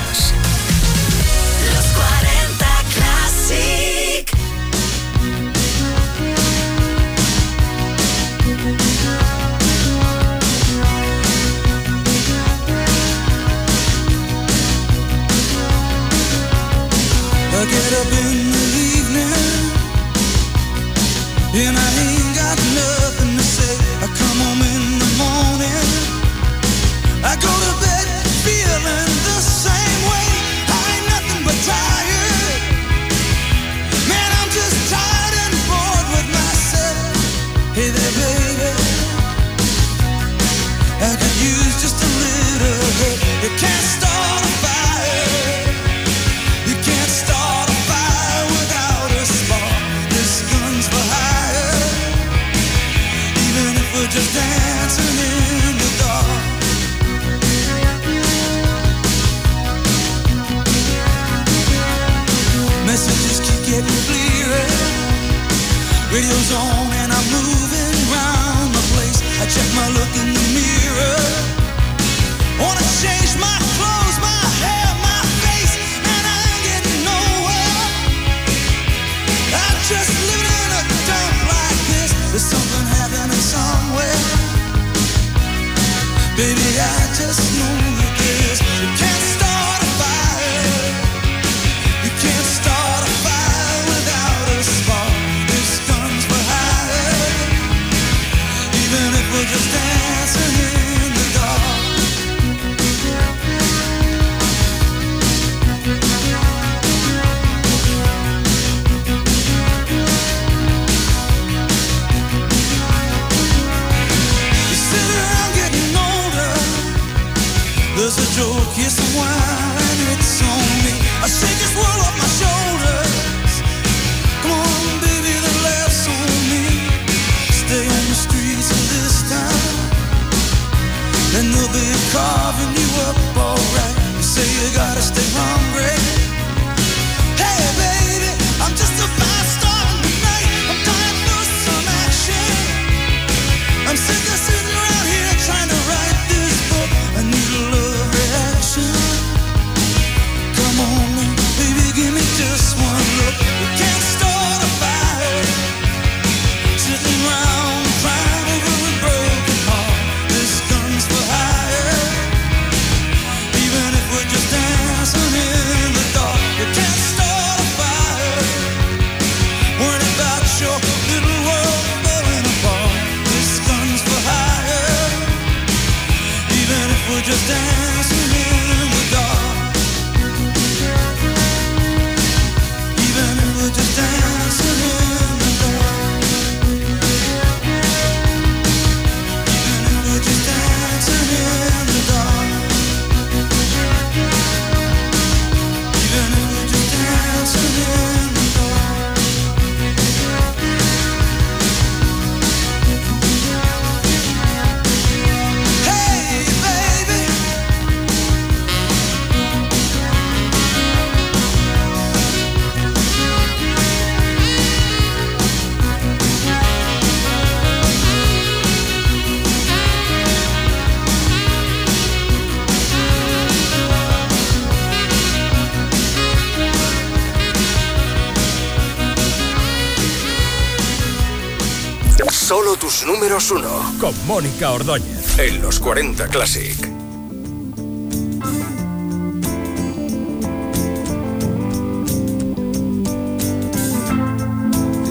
solo tus números uno. Con Mónica Ordóñez. En los 40 Classic.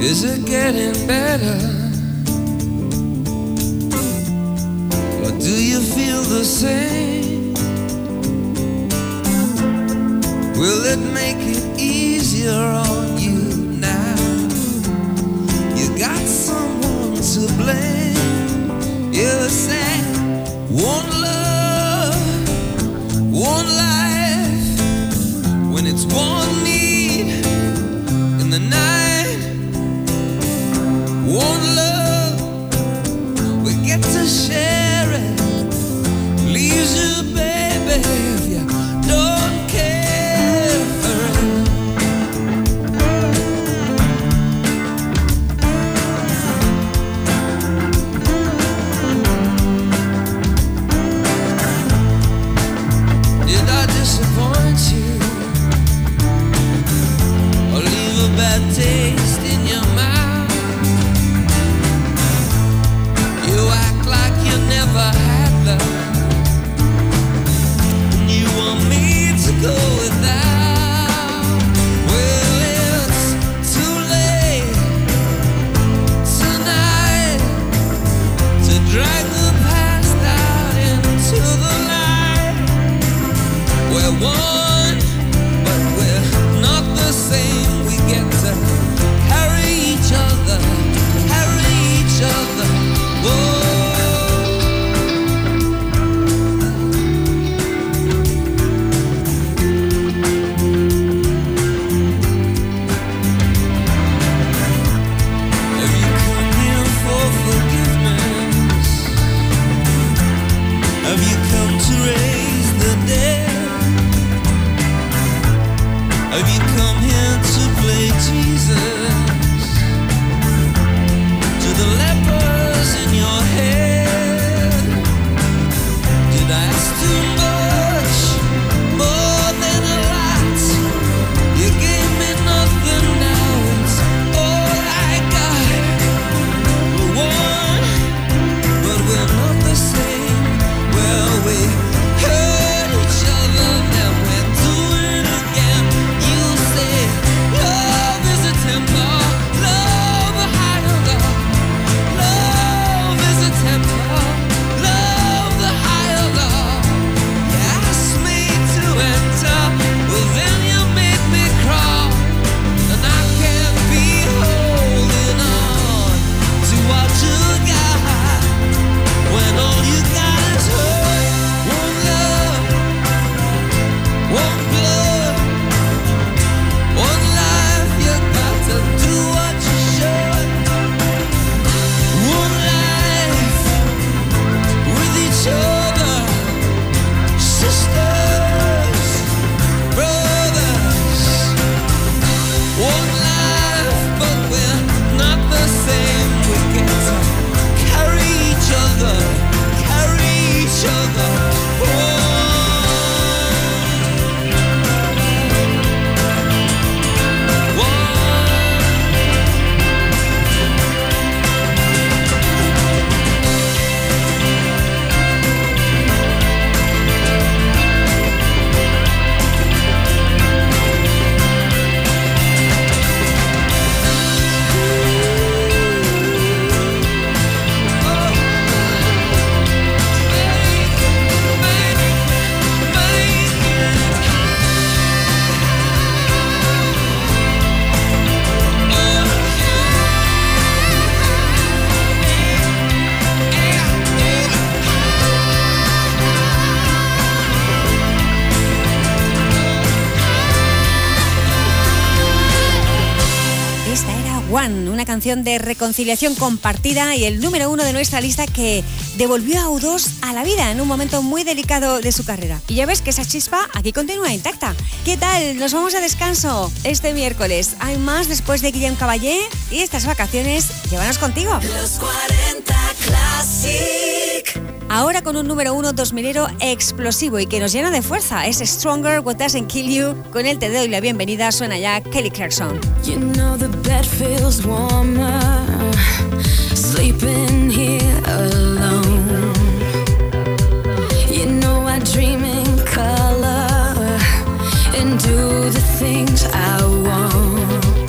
Is it getting better? De reconciliación compartida y el número uno de nuestra lista que devolvió a U2 a la vida en un momento muy delicado de su carrera. Y ya ves que esa chispa aquí continúa intacta. ¿Qué tal? Nos vamos a descanso este miércoles. Hay más después de Guillem Caballé y estas vacaciones, llévanos contigo. Los 40 Classic. Ahora con un número uno 2000 explosivo y que nos llena de fuerza. Es Stronger, What Doesn't Kill You. Con él te doy la bienvenida. Suena ya Kelly Clarkson. You know the bed feels warmer sleeping here alone. You know I dream in color and do the things I want.